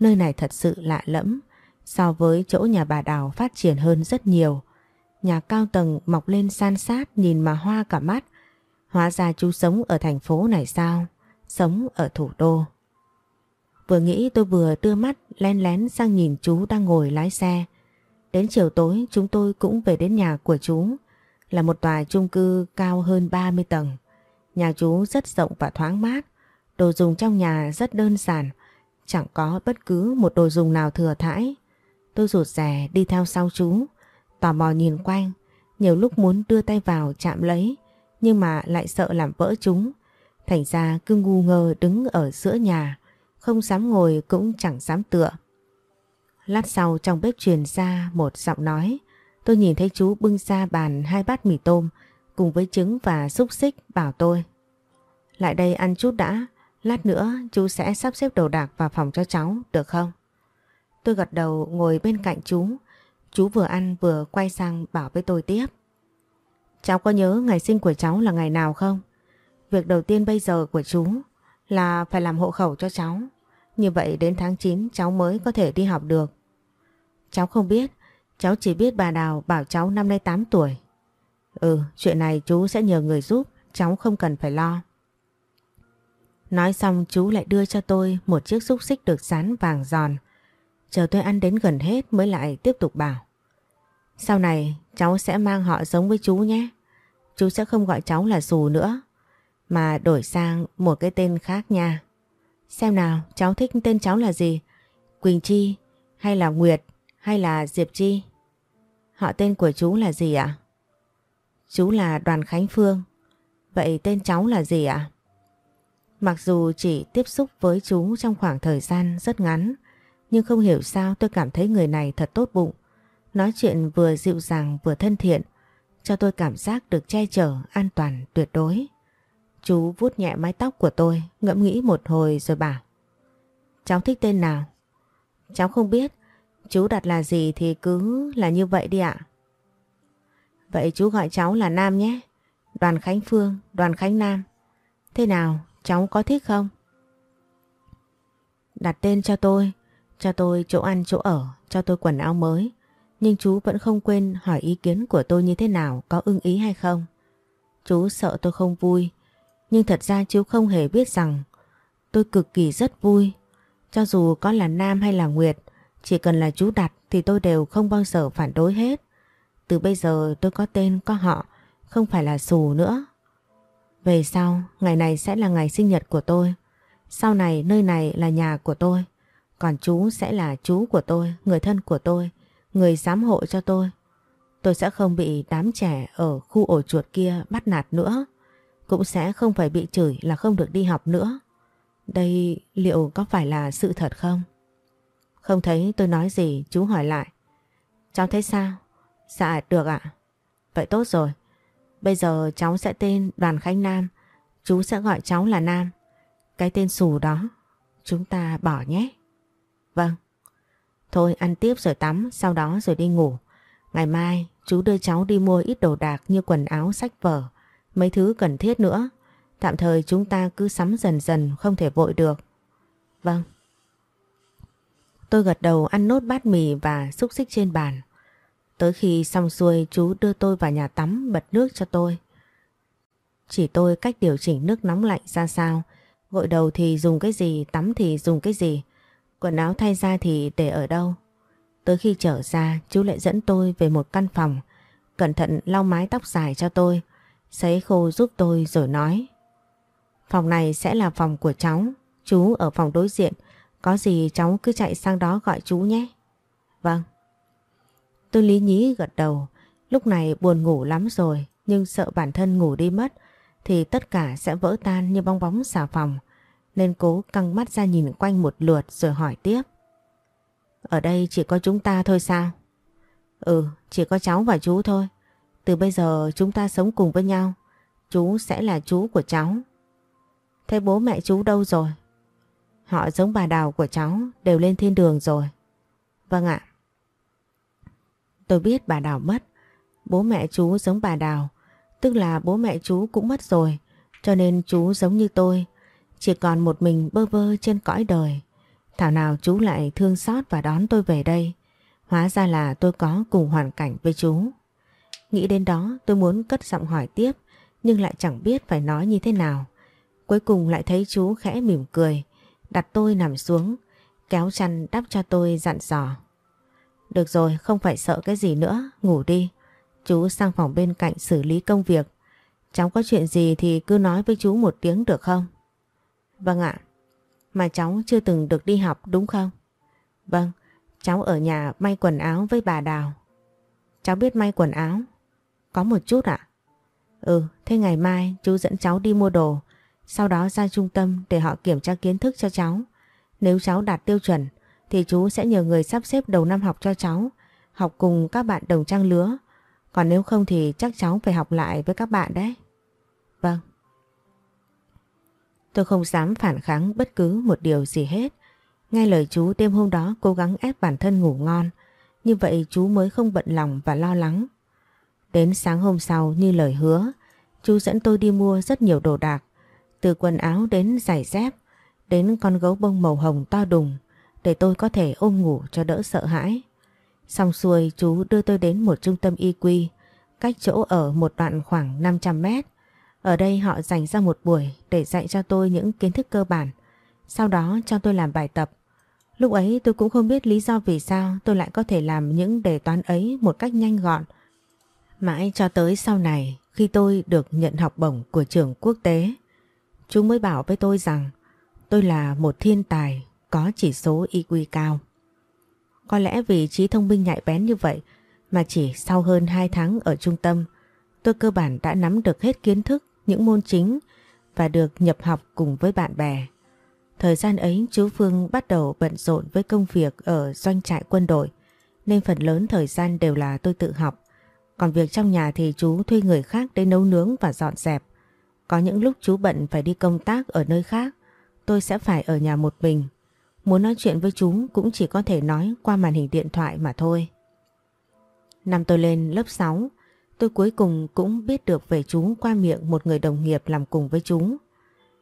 Nơi này thật sự lạ lẫm, so với chỗ nhà bà Đào phát triển hơn rất nhiều. Nhà cao tầng mọc lên san sát nhìn mà hoa cả mắt. Hóa ra chú sống ở thành phố này sao? Sống ở thủ đô. Vừa nghĩ tôi vừa đưa mắt len lén sang nhìn chú đang ngồi lái xe. Đến chiều tối, chúng tôi cũng về đến nhà của chú. Là một tòa chung cư cao hơn 30 tầng. Nhà chú rất rộng và thoáng mát. Đồ dùng trong nhà rất đơn giản. Chẳng có bất cứ một đồ dùng nào thừa thãi. Tôi rụt rè đi theo sau chú. Tò mò nhìn quanh. Nhiều lúc muốn đưa tay vào chạm lấy. Nhưng mà lại sợ làm vỡ chúng. Thành ra cứ ngu ngơ đứng ở giữa nhà. Không dám ngồi cũng chẳng dám tựa. Lát sau trong bếp truyền ra một giọng nói. Tôi nhìn thấy chú bưng ra bàn hai bát mì tôm cùng với trứng và xúc xích bảo tôi. Lại đây ăn chút đã, lát nữa chú sẽ sắp xếp đồ đạc vào phòng cho cháu, được không? Tôi gật đầu ngồi bên cạnh chú. Chú vừa ăn vừa quay sang bảo với tôi tiếp. Cháu có nhớ ngày sinh của cháu là ngày nào không? Việc đầu tiên bây giờ của chú là phải làm hộ khẩu cho cháu. Như vậy đến tháng 9 cháu mới có thể đi học được. Cháu không biết, cháu chỉ biết bà Đào bảo cháu năm nay 8 tuổi. Ừ, chuyện này chú sẽ nhờ người giúp, cháu không cần phải lo. Nói xong chú lại đưa cho tôi một chiếc xúc xích được sán vàng giòn. Chờ tôi ăn đến gần hết mới lại tiếp tục bảo. Sau này cháu sẽ mang họ giống với chú nhé. Chú sẽ không gọi cháu là Dù nữa, mà đổi sang một cái tên khác nha. Xem nào, cháu thích tên cháu là gì? Quỳnh Chi, hay là Nguyệt, hay là Diệp Chi? Họ tên của chú là gì ạ? Chú là Đoàn Khánh Phương. Vậy tên cháu là gì ạ? Mặc dù chỉ tiếp xúc với chú trong khoảng thời gian rất ngắn, nhưng không hiểu sao tôi cảm thấy người này thật tốt bụng. Nói chuyện vừa dịu dàng vừa thân thiện, cho tôi cảm giác được che chở, an toàn tuyệt đối. Chú vuốt nhẹ mái tóc của tôi, ngẫm nghĩ một hồi rồi bảo. Cháu thích tên nào? Cháu không biết, chú đặt là gì thì cứ là như vậy đi ạ. Vậy chú gọi cháu là Nam nhé. Đoàn Khánh Phương, Đoàn Khánh Nam. Thế nào, cháu có thích không? Đặt tên cho tôi, cho tôi chỗ ăn chỗ ở, cho tôi quần áo mới. Nhưng chú vẫn không quên hỏi ý kiến của tôi như thế nào, có ưng ý hay không. Chú sợ tôi không vui, nhưng thật ra chú không hề biết rằng tôi cực kỳ rất vui. Cho dù có là Nam hay là Nguyệt, chỉ cần là chú đặt thì tôi đều không bao giờ phản đối hết. Từ bây giờ tôi có tên có họ, không phải là xù nữa. Về sau, ngày này sẽ là ngày sinh nhật của tôi. Sau này nơi này là nhà của tôi. Còn chú sẽ là chú của tôi, người thân của tôi, người giám hộ cho tôi. Tôi sẽ không bị đám trẻ ở khu ổ chuột kia bắt nạt nữa. Cũng sẽ không phải bị chửi là không được đi học nữa. Đây liệu có phải là sự thật không? Không thấy tôi nói gì chú hỏi lại. Cháu thấy sao? Dạ được ạ. Vậy tốt rồi. Bây giờ cháu sẽ tên Đoàn Khánh Nam. Chú sẽ gọi cháu là Nam. Cái tên xù đó chúng ta bỏ nhé. Vâng. Thôi ăn tiếp rồi tắm, sau đó rồi đi ngủ. Ngày mai chú đưa cháu đi mua ít đồ đạc như quần áo, sách vở, mấy thứ cần thiết nữa. Tạm thời chúng ta cứ sắm dần dần không thể vội được. Vâng. Tôi gật đầu ăn nốt bát mì và xúc xích trên bàn. Tới khi xong xuôi chú đưa tôi vào nhà tắm bật nước cho tôi. Chỉ tôi cách điều chỉnh nước nóng lạnh ra sao, gội đầu thì dùng cái gì, tắm thì dùng cái gì, quần áo thay ra thì để ở đâu. Tới khi trở ra chú lại dẫn tôi về một căn phòng, cẩn thận lau mái tóc dài cho tôi, sấy khô giúp tôi rồi nói. Phòng này sẽ là phòng của cháu, chú ở phòng đối diện, có gì cháu cứ chạy sang đó gọi chú nhé. Vâng. Tôi lý nhí gật đầu, lúc này buồn ngủ lắm rồi nhưng sợ bản thân ngủ đi mất thì tất cả sẽ vỡ tan như bong bóng xà phòng nên cố căng mắt ra nhìn quanh một lượt rồi hỏi tiếp. Ở đây chỉ có chúng ta thôi sao? Ừ, chỉ có cháu và chú thôi. Từ bây giờ chúng ta sống cùng với nhau. Chú sẽ là chú của cháu. Thế bố mẹ chú đâu rồi? Họ giống bà đào của cháu đều lên thiên đường rồi. Vâng ạ. Tôi biết bà Đào mất. Bố mẹ chú giống bà Đào. Tức là bố mẹ chú cũng mất rồi. Cho nên chú giống như tôi. Chỉ còn một mình bơ vơ trên cõi đời. Thảo nào chú lại thương xót và đón tôi về đây. Hóa ra là tôi có cùng hoàn cảnh với chú. Nghĩ đến đó tôi muốn cất giọng hỏi tiếp nhưng lại chẳng biết phải nói như thế nào. Cuối cùng lại thấy chú khẽ mỉm cười, đặt tôi nằm xuống, kéo chăn đắp cho tôi dặn dò. Được rồi, không phải sợ cái gì nữa, ngủ đi. Chú sang phòng bên cạnh xử lý công việc. Cháu có chuyện gì thì cứ nói với chú một tiếng được không? Vâng ạ. Mà cháu chưa từng được đi học đúng không? Vâng, cháu ở nhà may quần áo với bà Đào. Cháu biết may quần áo? Có một chút ạ. Ừ, thế ngày mai chú dẫn cháu đi mua đồ. Sau đó ra trung tâm để họ kiểm tra kiến thức cho cháu. Nếu cháu đạt tiêu chuẩn thì chú sẽ nhờ người sắp xếp đầu năm học cho cháu, học cùng các bạn đồng trang lứa. Còn nếu không thì chắc cháu phải học lại với các bạn đấy. Vâng. Tôi không dám phản kháng bất cứ một điều gì hết. Nghe lời chú đêm hôm đó cố gắng ép bản thân ngủ ngon. Như vậy chú mới không bận lòng và lo lắng. Đến sáng hôm sau như lời hứa, chú dẫn tôi đi mua rất nhiều đồ đạc. Từ quần áo đến giày dép, đến con gấu bông màu hồng to đùng để tôi có thể ôm ngủ cho đỡ sợ hãi. Xong xuôi chú đưa tôi đến một trung tâm y quy, cách chỗ ở một đoạn khoảng 500 mét. Ở đây họ dành ra một buổi để dạy cho tôi những kiến thức cơ bản, sau đó cho tôi làm bài tập. Lúc ấy tôi cũng không biết lý do vì sao tôi lại có thể làm những đề toán ấy một cách nhanh gọn. Mãi cho tới sau này khi tôi được nhận học bổng của trường quốc tế, chúng mới bảo với tôi rằng tôi là một thiên tài có chỉ số IQ cao. Có lẽ vì trí thông minh nhạy bén như vậy mà chỉ sau hơn 2 tháng ở trung tâm, tôi cơ bản đã nắm được hết kiến thức những môn chính và được nhập học cùng với bạn bè. Thời gian ấy chú Phương bắt đầu bận rộn với công việc ở doanh trại quân đội nên phần lớn thời gian đều là tôi tự học. Còn việc trong nhà thì chú thuê người khác đến nấu nướng và dọn dẹp. Có những lúc chú bận phải đi công tác ở nơi khác, tôi sẽ phải ở nhà một mình. Muốn nói chuyện với chú cũng chỉ có thể nói qua màn hình điện thoại mà thôi. Năm tôi lên lớp 6, tôi cuối cùng cũng biết được về chú qua miệng một người đồng nghiệp làm cùng với chú.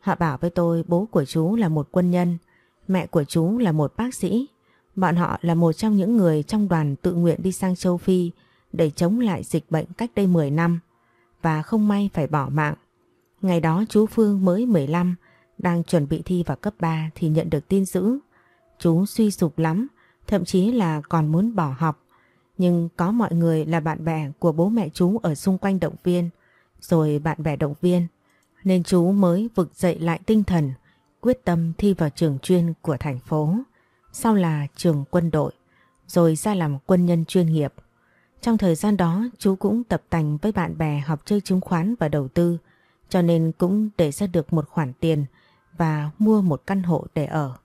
Họ bảo với tôi bố của chú là một quân nhân, mẹ của chú là một bác sĩ. Bọn họ là một trong những người trong đoàn tự nguyện đi sang châu Phi để chống lại dịch bệnh cách đây 10 năm và không may phải bỏ mạng. Ngày đó chú Phương mới 15, đang chuẩn bị thi vào cấp 3 thì nhận được tin dữ. Chú suy sụp lắm, thậm chí là còn muốn bỏ học. Nhưng có mọi người là bạn bè của bố mẹ chú ở xung quanh động viên, rồi bạn bè động viên. Nên chú mới vực dậy lại tinh thần, quyết tâm thi vào trường chuyên của thành phố. Sau là trường quân đội, rồi ra làm quân nhân chuyên nghiệp. Trong thời gian đó chú cũng tập tành với bạn bè học chơi chứng khoán và đầu tư, cho nên cũng để ra được một khoản tiền và mua một căn hộ để ở.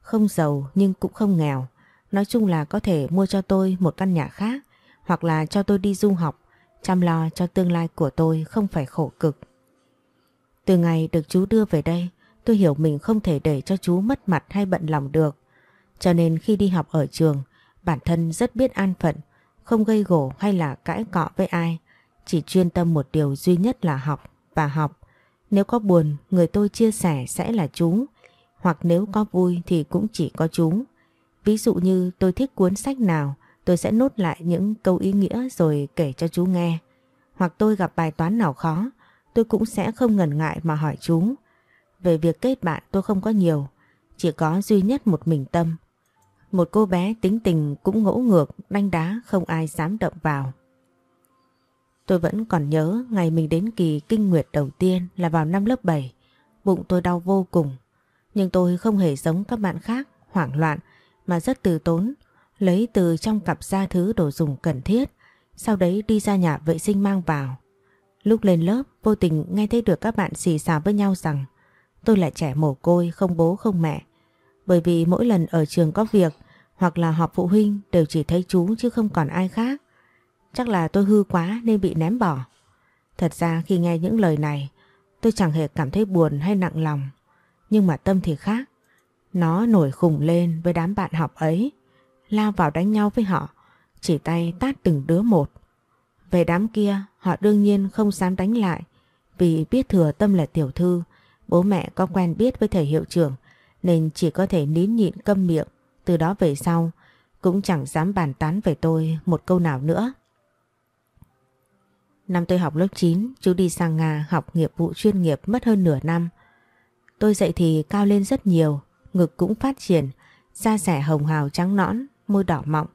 Không giàu nhưng cũng không nghèo. Nói chung là có thể mua cho tôi một căn nhà khác hoặc là cho tôi đi du học, chăm lo cho tương lai của tôi không phải khổ cực. Từ ngày được chú đưa về đây, tôi hiểu mình không thể để cho chú mất mặt hay bận lòng được. Cho nên khi đi học ở trường, bản thân rất biết an phận, không gây gổ hay là cãi cọ với ai, chỉ chuyên tâm một điều duy nhất là học và học. Nếu có buồn, người tôi chia sẻ sẽ là chú, hoặc nếu có vui thì cũng chỉ có chú. Ví dụ như tôi thích cuốn sách nào, tôi sẽ nốt lại những câu ý nghĩa rồi kể cho chú nghe. Hoặc tôi gặp bài toán nào khó, tôi cũng sẽ không ngần ngại mà hỏi chú. Về việc kết bạn tôi không có nhiều, chỉ có duy nhất một mình Tâm. Một cô bé tính tình cũng ngỗ ngược, đanh đá không ai dám động vào. Tôi vẫn còn nhớ ngày mình đến kỳ kinh nguyệt đầu tiên là vào năm lớp 7. Bụng tôi đau vô cùng. Nhưng tôi không hề giống các bạn khác, hoảng loạn mà rất từ tốn. Lấy từ trong cặp ra thứ đồ dùng cần thiết, sau đấy đi ra nhà vệ sinh mang vào. Lúc lên lớp vô tình nghe thấy được các bạn xì xào với nhau rằng tôi là trẻ mồ côi không bố không mẹ. Bởi vì mỗi lần ở trường có việc hoặc là họp phụ huynh đều chỉ thấy chú chứ không còn ai khác. Chắc là tôi hư quá nên bị ném bỏ. Thật ra khi nghe những lời này, tôi chẳng hề cảm thấy buồn hay nặng lòng. Nhưng mà tâm thì khác. Nó nổi khùng lên với đám bạn học ấy. Lao vào đánh nhau với họ. Chỉ tay tát từng đứa một. Về đám kia, họ đương nhiên không dám đánh lại. Vì biết thừa tâm là tiểu thư. Bố mẹ có quen biết với thầy hiệu trưởng. Nên chỉ có thể nín nhịn câm miệng. Từ đó về sau, cũng chẳng dám bàn tán về tôi một câu nào nữa. Năm tôi học lớp 9, chú đi sang Nga học nghiệp vụ chuyên nghiệp mất hơn nửa năm. Tôi dậy thì cao lên rất nhiều, ngực cũng phát triển, da rẻ hồng hào trắng nõn, môi đỏ mọng,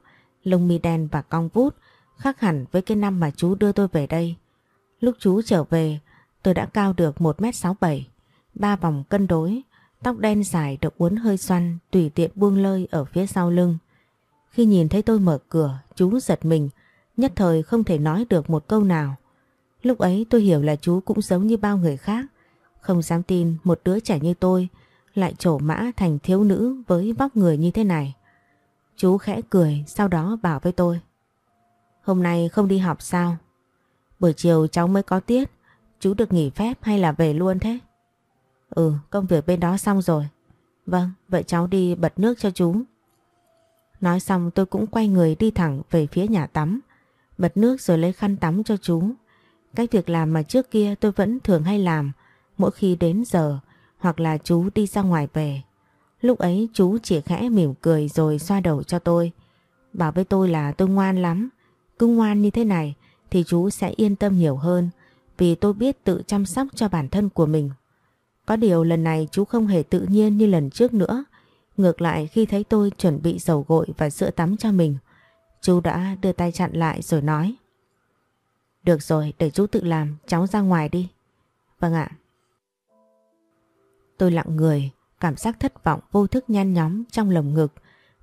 lông mi đen và cong vút, khác hẳn với cái năm mà chú đưa tôi về đây. Lúc chú trở về, tôi đã cao được 1m67, ba vòng cân đối, tóc đen dài được uốn hơi xoăn, tùy tiện buông lơi ở phía sau lưng. Khi nhìn thấy tôi mở cửa, chú giật mình, nhất thời không thể nói được một câu nào. Lúc ấy tôi hiểu là chú cũng giống như bao người khác. Không dám tin một đứa trẻ như tôi lại trổ mã thành thiếu nữ với vóc người như thế này. Chú khẽ cười sau đó bảo với tôi. Hôm nay không đi học sao? Buổi chiều cháu mới có tiết. Chú được nghỉ phép hay là về luôn thế? Ừ, công việc bên đó xong rồi. Vâng, vậy cháu đi bật nước cho chú. Nói xong tôi cũng quay người đi thẳng về phía nhà tắm. Bật nước rồi lấy khăn tắm cho chú cái việc làm mà trước kia tôi vẫn thường hay làm mỗi khi đến giờ hoặc là chú đi ra ngoài về. Lúc ấy chú chỉ khẽ mỉm cười rồi xoa đầu cho tôi. Bảo với tôi là tôi ngoan lắm. Cứ ngoan như thế này thì chú sẽ yên tâm nhiều hơn vì tôi biết tự chăm sóc cho bản thân của mình. Có điều lần này chú không hề tự nhiên như lần trước nữa. Ngược lại khi thấy tôi chuẩn bị dầu gội và sữa tắm cho mình, chú đã đưa tay chặn lại rồi nói. Được rồi, để chú tự làm, cháu ra ngoài đi. Vâng ạ. Tôi lặng người, cảm giác thất vọng vô thức nhăn nhóm trong lồng ngực,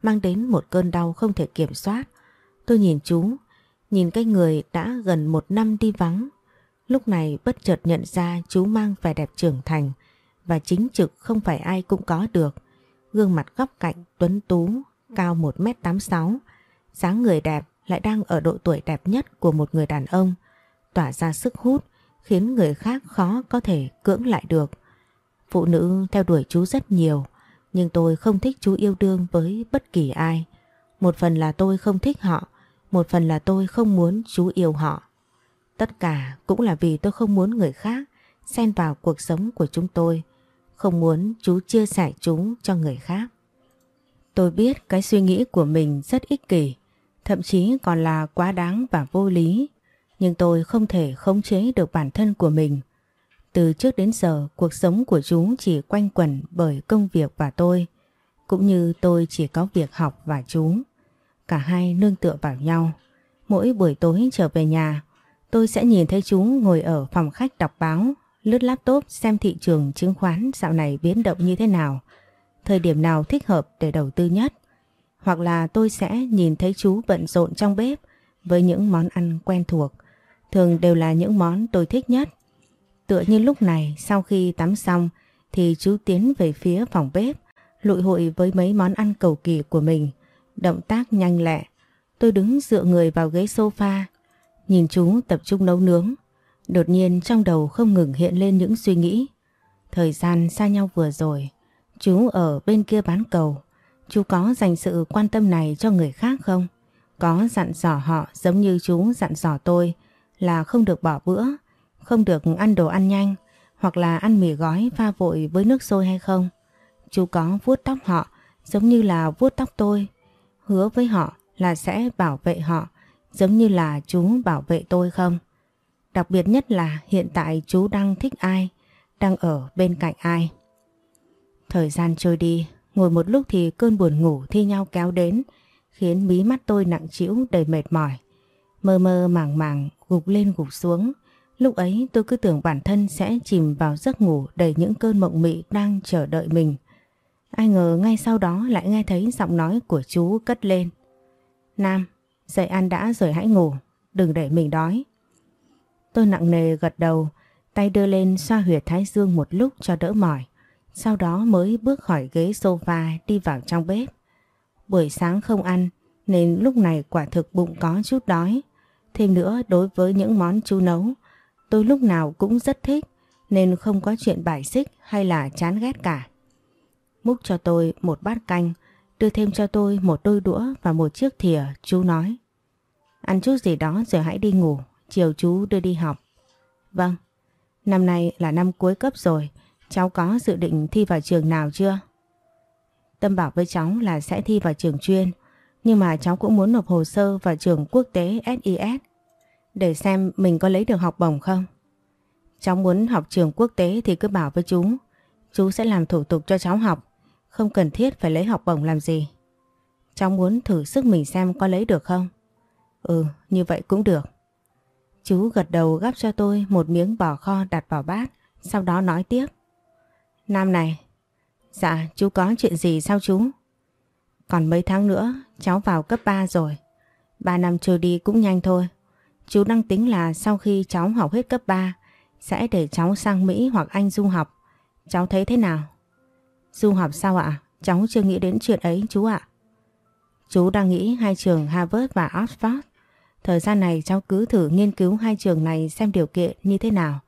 mang đến một cơn đau không thể kiểm soát. Tôi nhìn chú, nhìn cái người đã gần một năm đi vắng. Lúc này bất chợt nhận ra chú mang vẻ đẹp trưởng thành và chính trực không phải ai cũng có được. Gương mặt góc cạnh tuấn tú, cao 1m86, dáng người đẹp lại đang ở độ tuổi đẹp nhất của một người đàn ông tỏa ra sức hút khiến người khác khó có thể cưỡng lại được. Phụ nữ theo đuổi chú rất nhiều, nhưng tôi không thích chú yêu đương với bất kỳ ai. Một phần là tôi không thích họ, một phần là tôi không muốn chú yêu họ. Tất cả cũng là vì tôi không muốn người khác xen vào cuộc sống của chúng tôi, không muốn chú chia sẻ chúng cho người khác. Tôi biết cái suy nghĩ của mình rất ích kỷ, thậm chí còn là quá đáng và vô lý, nhưng tôi không thể khống chế được bản thân của mình. Từ trước đến giờ, cuộc sống của chú chỉ quanh quẩn bởi công việc và tôi, cũng như tôi chỉ có việc học và chú. Cả hai nương tựa vào nhau. Mỗi buổi tối trở về nhà, tôi sẽ nhìn thấy chú ngồi ở phòng khách đọc báo, lướt laptop xem thị trường chứng khoán dạo này biến động như thế nào, thời điểm nào thích hợp để đầu tư nhất. Hoặc là tôi sẽ nhìn thấy chú bận rộn trong bếp với những món ăn quen thuộc, thường đều là những món tôi thích nhất. Tựa như lúc này sau khi tắm xong thì chú tiến về phía phòng bếp, lụi hội với mấy món ăn cầu kỳ của mình, động tác nhanh lẹ. Tôi đứng dựa người vào ghế sofa, nhìn chú tập trung nấu nướng. Đột nhiên trong đầu không ngừng hiện lên những suy nghĩ. Thời gian xa nhau vừa rồi, chú ở bên kia bán cầu. Chú có dành sự quan tâm này cho người khác không? Có dặn dò họ giống như chú dặn dò tôi là không được bỏ bữa, không được ăn đồ ăn nhanh hoặc là ăn mì gói pha vội với nước sôi hay không? Chú có vuốt tóc họ giống như là vuốt tóc tôi. Hứa với họ là sẽ bảo vệ họ giống như là chú bảo vệ tôi không? Đặc biệt nhất là hiện tại chú đang thích ai, đang ở bên cạnh ai. Thời gian trôi đi, ngồi một lúc thì cơn buồn ngủ thi nhau kéo đến, khiến mí mắt tôi nặng trĩu đầy mệt mỏi. Mơ mơ màng màng gục lên gục xuống. Lúc ấy tôi cứ tưởng bản thân sẽ chìm vào giấc ngủ đầy những cơn mộng mị đang chờ đợi mình. Ai ngờ ngay sau đó lại nghe thấy giọng nói của chú cất lên. Nam, dậy ăn đã rồi hãy ngủ, đừng để mình đói. Tôi nặng nề gật đầu, tay đưa lên xoa huyệt thái dương một lúc cho đỡ mỏi. Sau đó mới bước khỏi ghế sofa đi vào trong bếp. Buổi sáng không ăn nên lúc này quả thực bụng có chút đói. Thêm nữa đối với những món chú nấu, tôi lúc nào cũng rất thích nên không có chuyện bài xích hay là chán ghét cả. Múc cho tôi một bát canh, đưa thêm cho tôi một đôi đũa và một chiếc thìa, chú nói. Ăn chút gì đó rồi hãy đi ngủ, chiều chú đưa đi học. Vâng, năm nay là năm cuối cấp rồi, cháu có dự định thi vào trường nào chưa? Tâm bảo với cháu là sẽ thi vào trường chuyên, nhưng mà cháu cũng muốn nộp hồ sơ vào trường quốc tế SIS để xem mình có lấy được học bổng không. Cháu muốn học trường quốc tế thì cứ bảo với chú, chú sẽ làm thủ tục cho cháu học, không cần thiết phải lấy học bổng làm gì. Cháu muốn thử sức mình xem có lấy được không? Ừ, như vậy cũng được. Chú gật đầu gắp cho tôi một miếng bò kho đặt vào bát, sau đó nói tiếp. Nam này, dạ chú có chuyện gì sao chú? Còn mấy tháng nữa, cháu vào cấp 3 rồi. 3 năm trôi đi cũng nhanh thôi. Chú đang tính là sau khi cháu học hết cấp 3 sẽ để cháu sang Mỹ hoặc Anh du học. Cháu thấy thế nào? Du học sao ạ? Cháu chưa nghĩ đến chuyện ấy, chú ạ. Chú đang nghĩ hai trường Harvard và Oxford. Thời gian này cháu cứ thử nghiên cứu hai trường này xem điều kiện như thế nào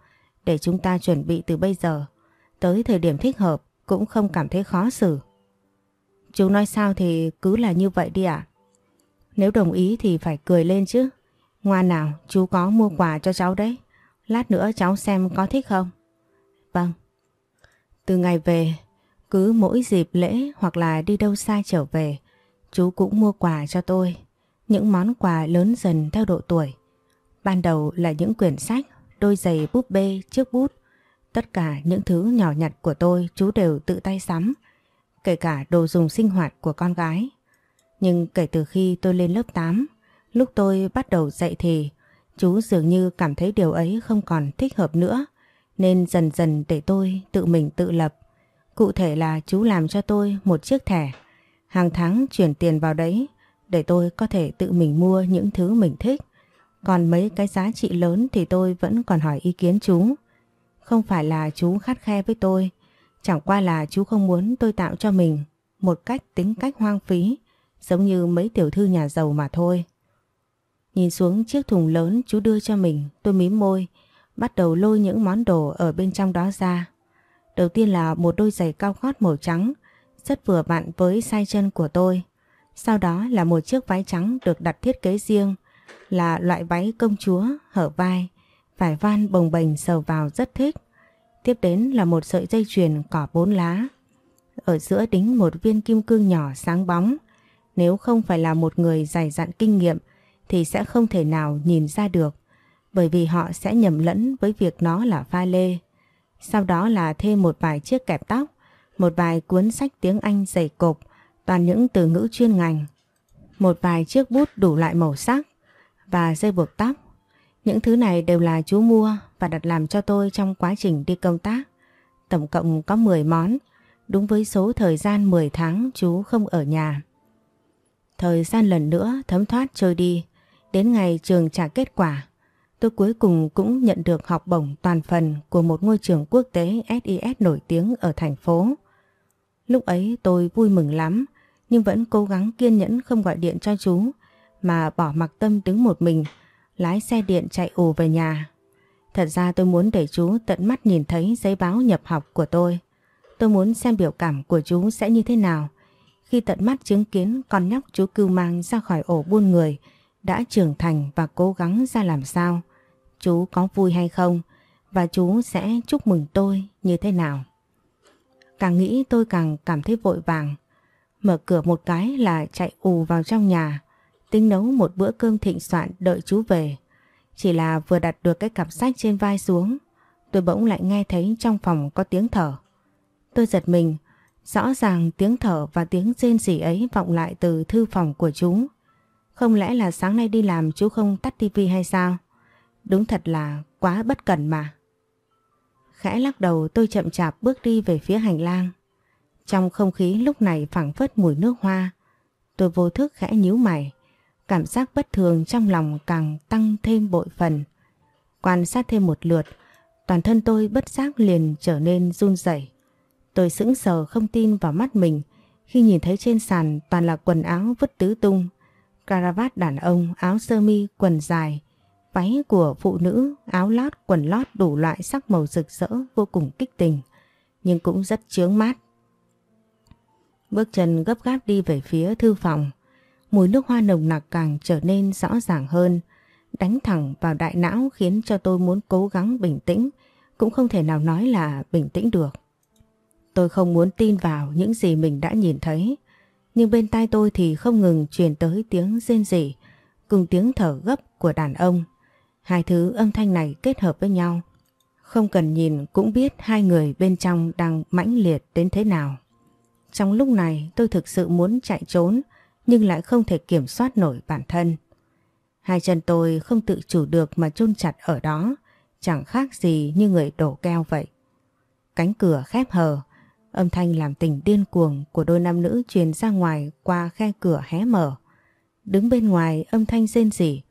để chúng ta chuẩn bị từ bây giờ. Tới thời điểm thích hợp, cũng không cảm thấy khó xử. Chú nói sao thì cứ là như vậy đi ạ. Nếu đồng ý thì phải cười lên chứ. Ngoan nào, chú có mua quà cho cháu đấy. Lát nữa cháu xem có thích không? Vâng. Từ ngày về, cứ mỗi dịp lễ hoặc là đi đâu xa trở về, chú cũng mua quà cho tôi. Những món quà lớn dần theo độ tuổi. Ban đầu là những quyển sách, đôi giày búp bê, chiếc bút. Tất cả những thứ nhỏ nhặt của tôi chú đều tự tay sắm kể cả đồ dùng sinh hoạt của con gái. Nhưng kể từ khi tôi lên lớp 8, lúc tôi bắt đầu dạy thì chú dường như cảm thấy điều ấy không còn thích hợp nữa nên dần dần để tôi tự mình tự lập. Cụ thể là chú làm cho tôi một chiếc thẻ, hàng tháng chuyển tiền vào đấy để tôi có thể tự mình mua những thứ mình thích. Còn mấy cái giá trị lớn thì tôi vẫn còn hỏi ý kiến chú. Không phải là chú khắt khe với tôi, Chẳng qua là chú không muốn tôi tạo cho mình một cách tính cách hoang phí giống như mấy tiểu thư nhà giàu mà thôi. Nhìn xuống chiếc thùng lớn chú đưa cho mình tôi mím môi bắt đầu lôi những món đồ ở bên trong đó ra. Đầu tiên là một đôi giày cao gót màu trắng, rất vừa vặn với size chân của tôi. Sau đó là một chiếc váy trắng được đặt thiết kế riêng, là loại váy công chúa, hở vai, vải van bồng bềnh sờ vào rất thích. Tiếp đến là một sợi dây chuyền cỏ bốn lá. Ở giữa đính một viên kim cương nhỏ sáng bóng. Nếu không phải là một người dày dặn kinh nghiệm thì sẽ không thể nào nhìn ra được bởi vì họ sẽ nhầm lẫn với việc nó là pha lê. Sau đó là thêm một vài chiếc kẹp tóc, một vài cuốn sách tiếng Anh dày cộp, toàn những từ ngữ chuyên ngành, một vài chiếc bút đủ loại màu sắc và dây buộc tóc. Những thứ này đều là chú mua và đặt làm cho tôi trong quá trình đi công tác. Tổng cộng có 10 món, đúng với số thời gian 10 tháng chú không ở nhà. Thời gian lần nữa thấm thoát trôi đi, đến ngày trường trả kết quả, tôi cuối cùng cũng nhận được học bổng toàn phần của một ngôi trường quốc tế SIS nổi tiếng ở thành phố. Lúc ấy tôi vui mừng lắm, nhưng vẫn cố gắng kiên nhẫn không gọi điện cho chú, mà bỏ mặc tâm đứng một mình, lái xe điện chạy ù về nhà. Thật ra tôi muốn để chú tận mắt nhìn thấy giấy báo nhập học của tôi. Tôi muốn xem biểu cảm của chú sẽ như thế nào khi tận mắt chứng kiến con nhóc chú cưu mang ra khỏi ổ buôn người đã trưởng thành và cố gắng ra làm sao. Chú có vui hay không và chú sẽ chúc mừng tôi như thế nào. Càng nghĩ tôi càng cảm thấy vội vàng. Mở cửa một cái là chạy ù vào trong nhà, tính nấu một bữa cơm thịnh soạn đợi chú về. Chỉ là vừa đặt được cái cặp sách trên vai xuống, tôi bỗng lại nghe thấy trong phòng có tiếng thở. Tôi giật mình, rõ ràng tiếng thở và tiếng rên rỉ ấy vọng lại từ thư phòng của chú. Không lẽ là sáng nay đi làm chú không tắt tivi hay sao? Đúng thật là quá bất cẩn mà. Khẽ lắc đầu tôi chậm chạp bước đi về phía hành lang. Trong không khí lúc này phảng phất mùi nước hoa. Tôi vô thức khẽ nhíu mày. Cảm giác bất thường trong lòng càng tăng thêm bội phần. Quan sát thêm một lượt, toàn thân tôi bất giác liền trở nên run rẩy. Tôi sững sờ không tin vào mắt mình khi nhìn thấy trên sàn toàn là quần áo vứt tứ tung, caravat đàn ông, áo sơ mi, quần dài, váy của phụ nữ, áo lót, quần lót đủ loại sắc màu rực rỡ vô cùng kích tình, nhưng cũng rất chướng mát. Bước chân gấp gáp đi về phía thư phòng, mùi nước hoa nồng nặc càng trở nên rõ ràng hơn, đánh thẳng vào đại não khiến cho tôi muốn cố gắng bình tĩnh, cũng không thể nào nói là bình tĩnh được. Tôi không muốn tin vào những gì mình đã nhìn thấy, nhưng bên tai tôi thì không ngừng truyền tới tiếng rên rỉ cùng tiếng thở gấp của đàn ông. Hai thứ âm thanh này kết hợp với nhau. Không cần nhìn cũng biết hai người bên trong đang mãnh liệt đến thế nào. Trong lúc này tôi thực sự muốn chạy trốn nhưng lại không thể kiểm soát nổi bản thân. Hai chân tôi không tự chủ được mà chôn chặt ở đó, chẳng khác gì như người đổ keo vậy. Cánh cửa khép hờ, âm thanh làm tình điên cuồng của đôi nam nữ truyền ra ngoài qua khe cửa hé mở. Đứng bên ngoài âm thanh rên rỉ,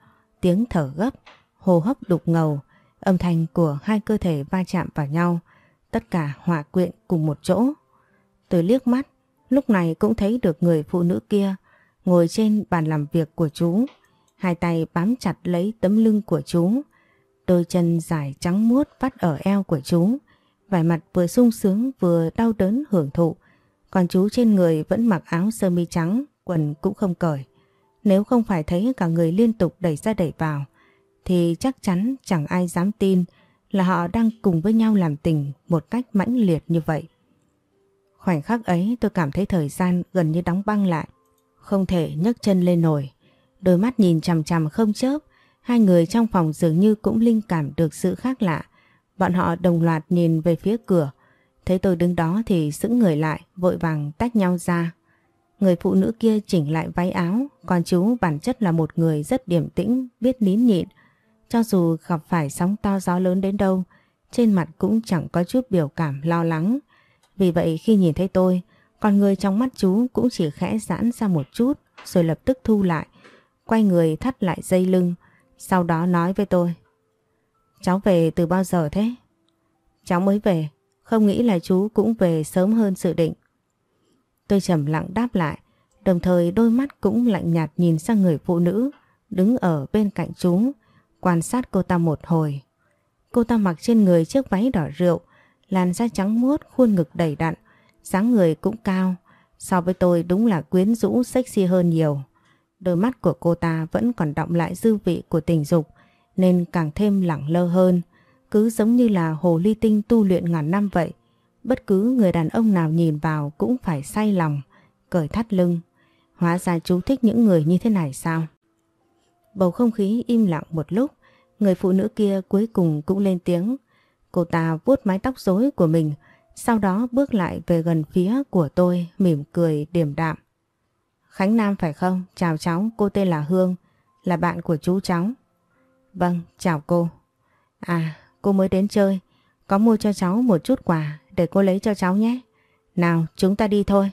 tiếng thở gấp, hô hấp đục ngầu, âm thanh của hai cơ thể va chạm vào nhau, tất cả hòa quyện cùng một chỗ. Tôi liếc mắt, lúc này cũng thấy được người phụ nữ kia ngồi trên bàn làm việc của chú, hai tay bám chặt lấy tấm lưng của chú, đôi chân dài trắng muốt vắt ở eo của chú, vẻ mặt vừa sung sướng vừa đau đớn hưởng thụ, còn chú trên người vẫn mặc áo sơ mi trắng, quần cũng không cởi. Nếu không phải thấy cả người liên tục đẩy ra đẩy vào, thì chắc chắn chẳng ai dám tin là họ đang cùng với nhau làm tình một cách mãnh liệt như vậy. Khoảnh khắc ấy tôi cảm thấy thời gian gần như đóng băng lại, không thể nhấc chân lên nổi. Đôi mắt nhìn chằm chằm không chớp, hai người trong phòng dường như cũng linh cảm được sự khác lạ. Bọn họ đồng loạt nhìn về phía cửa, thấy tôi đứng đó thì sững người lại, vội vàng tách nhau ra. Người phụ nữ kia chỉnh lại váy áo, còn chú bản chất là một người rất điềm tĩnh, biết nín nhịn, cho dù gặp phải sóng to gió lớn đến đâu, trên mặt cũng chẳng có chút biểu cảm lo lắng. Vì vậy khi nhìn thấy tôi, còn người trong mắt chú cũng chỉ khẽ giãn ra một chút rồi lập tức thu lại, quay người thắt lại dây lưng, sau đó nói với tôi. Cháu về từ bao giờ thế? Cháu mới về, không nghĩ là chú cũng về sớm hơn dự định. Tôi trầm lặng đáp lại, đồng thời đôi mắt cũng lạnh nhạt nhìn sang người phụ nữ đứng ở bên cạnh chú quan sát cô ta một hồi. Cô ta mặc trên người chiếc váy đỏ rượu, làn da trắng muốt, khuôn ngực đầy đặn, dáng người cũng cao. So với tôi đúng là quyến rũ sexy hơn nhiều. Đôi mắt của cô ta vẫn còn đọng lại dư vị của tình dục nên càng thêm lẳng lơ hơn. Cứ giống như là hồ ly tinh tu luyện ngàn năm vậy. Bất cứ người đàn ông nào nhìn vào cũng phải say lòng, cởi thắt lưng. Hóa ra chú thích những người như thế này sao? Bầu không khí im lặng một lúc, người phụ nữ kia cuối cùng cũng lên tiếng. Cô ta vuốt mái tóc rối của mình, sau đó bước lại về gần phía của tôi mỉm cười điềm đạm. Khánh Nam phải không? Chào cháu, cô tên là Hương, là bạn của chú cháu. Vâng, chào cô. À, cô mới đến chơi, có mua cho cháu một chút quà để cô lấy cho cháu nhé. Nào, chúng ta đi thôi.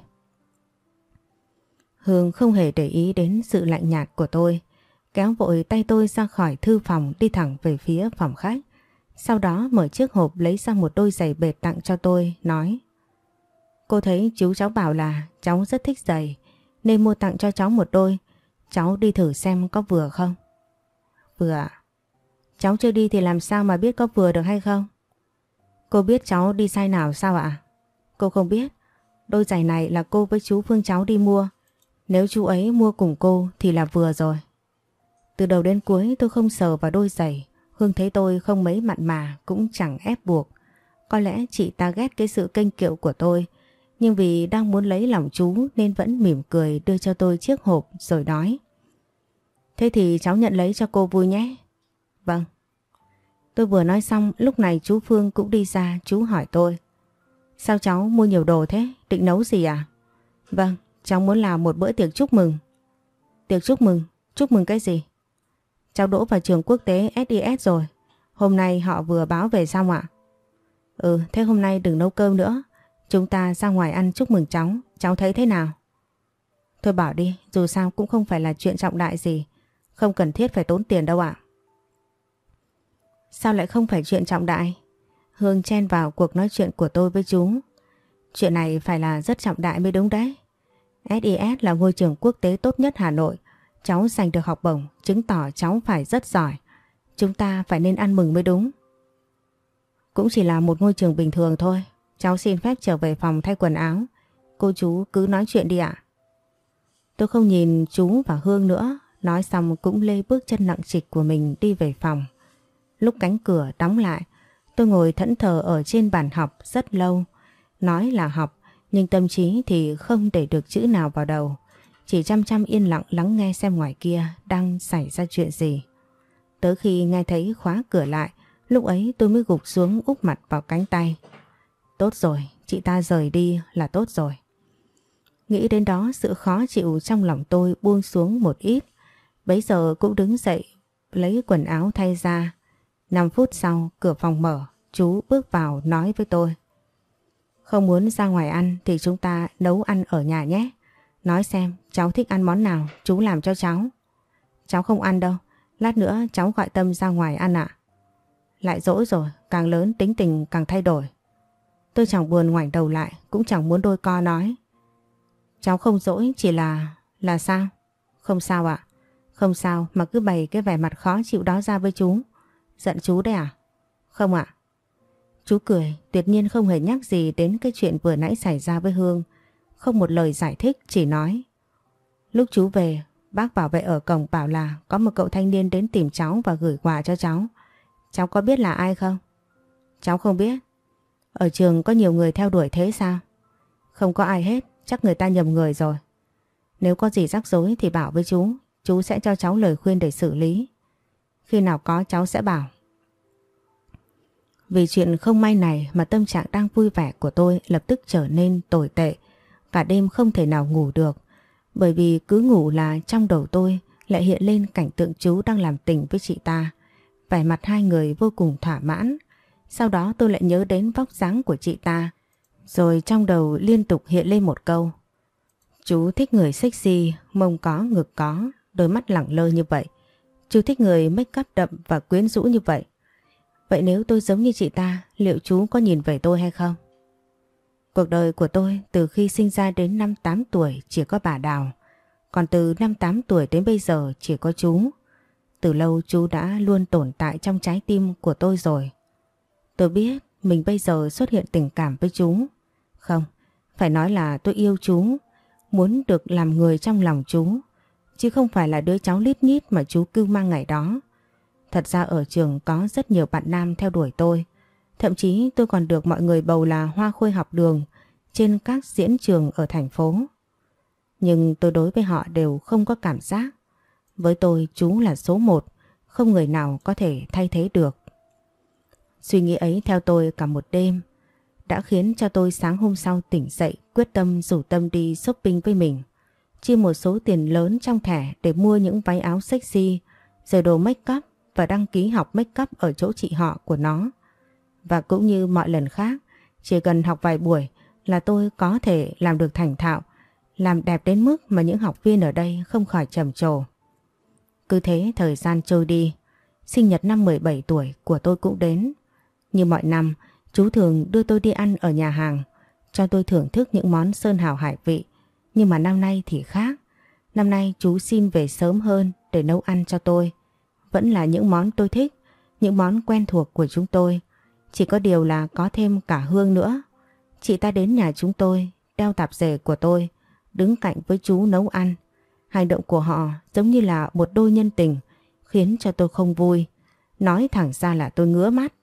Hương không hề để ý đến sự lạnh nhạt của tôi, kéo vội tay tôi ra khỏi thư phòng đi thẳng về phía phòng khách. Sau đó mở chiếc hộp lấy ra một đôi giày bệt tặng cho tôi, nói Cô thấy chú cháu bảo là cháu rất thích giày, nên mua tặng cho cháu một đôi. Cháu đi thử xem có vừa không? Vừa ạ. Cháu chưa đi thì làm sao mà biết có vừa được hay không? Cô biết cháu đi sai nào sao ạ? Cô không biết. Đôi giày này là cô với chú Phương cháu đi mua. Nếu chú ấy mua cùng cô thì là vừa rồi. Từ đầu đến cuối tôi không sờ vào đôi giày. Hương thấy tôi không mấy mặn mà cũng chẳng ép buộc. Có lẽ chị ta ghét cái sự kênh kiệu của tôi. Nhưng vì đang muốn lấy lòng chú nên vẫn mỉm cười đưa cho tôi chiếc hộp rồi nói. Thế thì cháu nhận lấy cho cô vui nhé. Vâng. Tôi vừa nói xong lúc này chú Phương cũng đi ra chú hỏi tôi. Sao cháu mua nhiều đồ thế? Định nấu gì à? Vâng, cháu muốn làm một bữa tiệc chúc mừng. Tiệc chúc mừng? Chúc mừng cái gì? Cháu đỗ vào trường quốc tế SIS rồi. Hôm nay họ vừa báo về xong ạ? Ừ, thế hôm nay đừng nấu cơm nữa. Chúng ta ra ngoài ăn chúc mừng cháu. Cháu thấy thế nào? Thôi bảo đi, dù sao cũng không phải là chuyện trọng đại gì. Không cần thiết phải tốn tiền đâu ạ. Sao lại không phải chuyện trọng đại? Hương chen vào cuộc nói chuyện của tôi với chú. Chuyện này phải là rất trọng đại mới đúng đấy. SIS là ngôi trường quốc tế tốt nhất Hà Nội. Cháu giành được học bổng, chứng tỏ cháu phải rất giỏi. Chúng ta phải nên ăn mừng mới đúng. Cũng chỉ là một ngôi trường bình thường thôi. Cháu xin phép trở về phòng thay quần áo. Cô chú cứ nói chuyện đi ạ. Tôi không nhìn chú và Hương nữa. Nói xong cũng lê bước chân nặng trịch của mình đi về phòng. Lúc cánh cửa đóng lại, tôi ngồi thẫn thờ ở trên bàn học rất lâu. Nói là học, nhưng tâm trí thì không để được chữ nào vào đầu. Chỉ chăm chăm yên lặng lắng nghe xem ngoài kia đang xảy ra chuyện gì. Tới khi nghe thấy khóa cửa lại, lúc ấy tôi mới gục xuống úp mặt vào cánh tay. Tốt rồi, chị ta rời đi là tốt rồi. Nghĩ đến đó sự khó chịu trong lòng tôi buông xuống một ít. Bấy giờ cũng đứng dậy, lấy quần áo thay ra. 5 phút sau, cửa phòng mở, chú bước vào nói với tôi. Không muốn ra ngoài ăn thì chúng ta nấu ăn ở nhà nhé. Nói xem cháu thích ăn món nào chú làm cho cháu. Cháu không ăn đâu, lát nữa cháu gọi Tâm ra ngoài ăn ạ. Lại dỗi rồi, càng lớn tính tình càng thay đổi. Tôi chẳng buồn ngoảnh đầu lại, cũng chẳng muốn đôi co nói. Cháu không dỗi chỉ là... là sao? Không sao ạ. Không sao mà cứ bày cái vẻ mặt khó chịu đó ra với chú. Giận chú đấy à? Không ạ. Chú cười, tuyệt nhiên không hề nhắc gì đến cái chuyện vừa nãy xảy ra với Hương. Không một lời giải thích, chỉ nói. Lúc chú về, bác bảo vệ ở cổng bảo là có một cậu thanh niên đến tìm cháu và gửi quà cho cháu. Cháu có biết là ai không? Cháu không biết. Ở trường có nhiều người theo đuổi thế sao? Không có ai hết, chắc người ta nhầm người rồi. Nếu có gì rắc rối thì bảo với chú, chú sẽ cho cháu lời khuyên để xử lý. Khi nào có cháu sẽ bảo. Vì chuyện không may này mà tâm trạng đang vui vẻ của tôi lập tức trở nên tồi tệ. Cả đêm không thể nào ngủ được. Bởi vì cứ ngủ là trong đầu tôi lại hiện lên cảnh tượng chú đang làm tình với chị ta. Vẻ mặt hai người vô cùng thỏa mãn. Sau đó tôi lại nhớ đến vóc dáng của chị ta. Rồi trong đầu liên tục hiện lên một câu. Chú thích người sexy, mông có, ngực có, đôi mắt lẳng lơ như vậy. Chú thích người make up đậm và quyến rũ như vậy. Vậy nếu tôi giống như chị ta, liệu chú có nhìn về tôi hay không? Cuộc đời của tôi từ khi sinh ra đến năm 8 tuổi chỉ có bà Đào. Còn từ năm 8 tuổi đến bây giờ chỉ có chú. Từ lâu chú đã luôn tồn tại trong trái tim của tôi rồi. Tôi biết mình bây giờ xuất hiện tình cảm với chú. Không, phải nói là tôi yêu chú, muốn được làm người trong lòng chú, chứ không phải là đứa cháu lít nhít mà chú cưu mang ngày đó. Thật ra ở trường có rất nhiều bạn nam theo đuổi tôi, thậm chí tôi còn được mọi người bầu là hoa khôi học đường trên các diễn trường ở thành phố. Nhưng tôi đối với họ đều không có cảm giác. Với tôi chú là số một, không người nào có thể thay thế được. Suy nghĩ ấy theo tôi cả một đêm đã khiến cho tôi sáng hôm sau tỉnh dậy quyết tâm rủ Tâm đi shopping với mình. Chi một số tiền lớn trong thẻ để mua những váy áo sexy, rồi đồ make up và đăng ký học make up ở chỗ chị họ của nó. Và cũng như mọi lần khác, chỉ cần học vài buổi là tôi có thể làm được thành thạo, làm đẹp đến mức mà những học viên ở đây không khỏi trầm trồ. Cứ thế thời gian trôi đi, sinh nhật năm 17 tuổi của tôi cũng đến. Như mọi năm, chú thường đưa tôi đi ăn ở nhà hàng, cho tôi thưởng thức những món sơn hào hải vị. Nhưng mà năm nay thì khác. Năm nay chú xin về sớm hơn để nấu ăn cho tôi. Vẫn là những món tôi thích, những món quen thuộc của chúng tôi. Chỉ có điều là có thêm cả hương nữa. Chị ta đến nhà chúng tôi, đeo tạp dề của tôi, đứng cạnh với chú nấu ăn. Hành động của họ giống như là một đôi nhân tình, khiến cho tôi không vui. Nói thẳng ra là tôi ngứa mắt.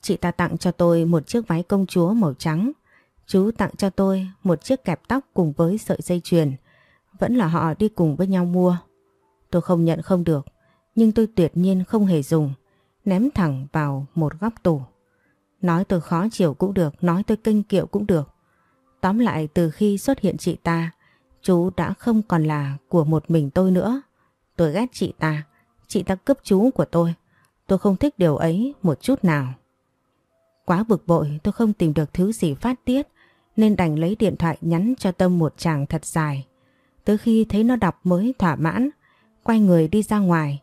Chị ta tặng cho tôi một chiếc váy công chúa màu trắng. Chú tặng cho tôi một chiếc kẹp tóc cùng với sợi dây chuyền. Vẫn là họ đi cùng với nhau mua. Tôi không nhận không được, nhưng tôi tuyệt nhiên không hề dùng. Ném thẳng vào một góc tủ. Nói tôi khó chịu cũng được, nói tôi kinh kiệu cũng được. Tóm lại từ khi xuất hiện chị ta, chú đã không còn là của một mình tôi nữa. Tôi ghét chị ta, chị ta cướp chú của tôi. Tôi không thích điều ấy một chút nào. Quá bực bội tôi không tìm được thứ gì phát tiết nên đành lấy điện thoại nhắn cho Tâm một chàng thật dài. Tới khi thấy nó đọc mới thỏa mãn, quay người đi ra ngoài.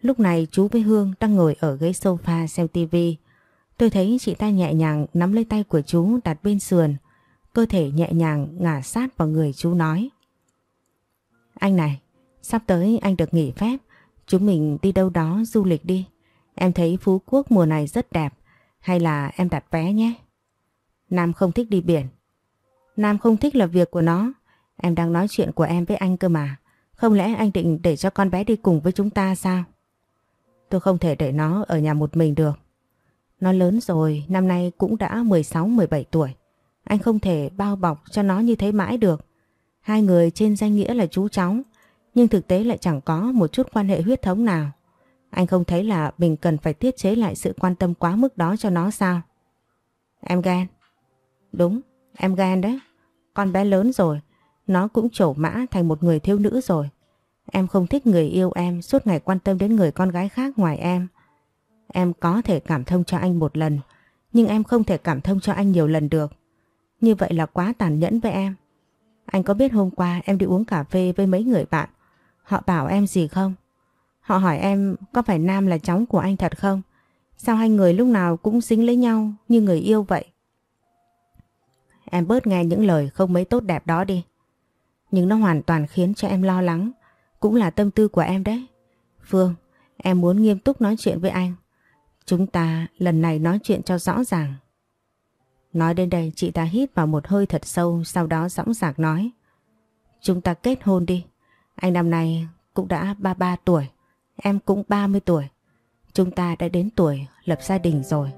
Lúc này chú với Hương đang ngồi ở ghế sofa xem tivi. Tôi thấy chị ta nhẹ nhàng nắm lấy tay của chú đặt bên sườn, cơ thể nhẹ nhàng ngả sát vào người chú nói. Anh này, sắp tới anh được nghỉ phép, chúng mình đi đâu đó du lịch đi. Em thấy Phú Quốc mùa này rất đẹp, hay là em đặt vé nhé? Nam không thích đi biển. Nam không thích là việc của nó. Em đang nói chuyện của em với anh cơ mà. Không lẽ anh định để cho con bé đi cùng với chúng ta sao? Tôi không thể để nó ở nhà một mình được. Nó lớn rồi, năm nay cũng đã 16-17 tuổi. Anh không thể bao bọc cho nó như thế mãi được. Hai người trên danh nghĩa là chú cháu, nhưng thực tế lại chẳng có một chút quan hệ huyết thống nào. Anh không thấy là mình cần phải tiết chế lại sự quan tâm quá mức đó cho nó sao? Em ghen. Đúng, em ghen đấy. Con bé lớn rồi, nó cũng trổ mã thành một người thiếu nữ rồi. Em không thích người yêu em suốt ngày quan tâm đến người con gái khác ngoài em. Em có thể cảm thông cho anh một lần, nhưng em không thể cảm thông cho anh nhiều lần được. Như vậy là quá tàn nhẫn với em. Anh có biết hôm qua em đi uống cà phê với mấy người bạn, họ bảo em gì không? Họ hỏi em có phải Nam là cháu của anh thật không? Sao hai người lúc nào cũng dính lấy nhau như người yêu vậy? Em bớt nghe những lời không mấy tốt đẹp đó đi. Nhưng nó hoàn toàn khiến cho em lo lắng. Cũng là tâm tư của em đấy. Phương, em muốn nghiêm túc nói chuyện với anh. Chúng ta lần này nói chuyện cho rõ ràng. Nói đến đây chị ta hít vào một hơi thật sâu sau đó dõng dạc nói. Chúng ta kết hôn đi. Anh năm nay cũng đã 33 tuổi. Em cũng 30 tuổi. Chúng ta đã đến tuổi lập gia đình rồi.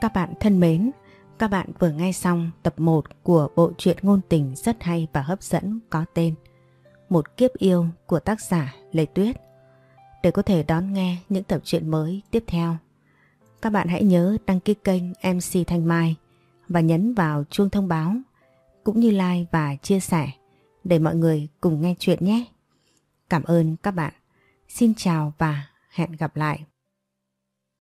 Các bạn thân mến, các bạn vừa nghe xong tập 1 của bộ truyện ngôn tình rất hay và hấp dẫn có tên Một kiếp yêu của tác giả Lê Tuyết. Để có thể đón nghe những tập truyện mới tiếp theo, các bạn hãy nhớ đăng ký kênh MC Thanh Mai và nhấn vào chuông thông báo cũng như like và chia sẻ để mọi người cùng nghe chuyện nhé. Cảm ơn các bạn. Xin chào và hẹn gặp lại.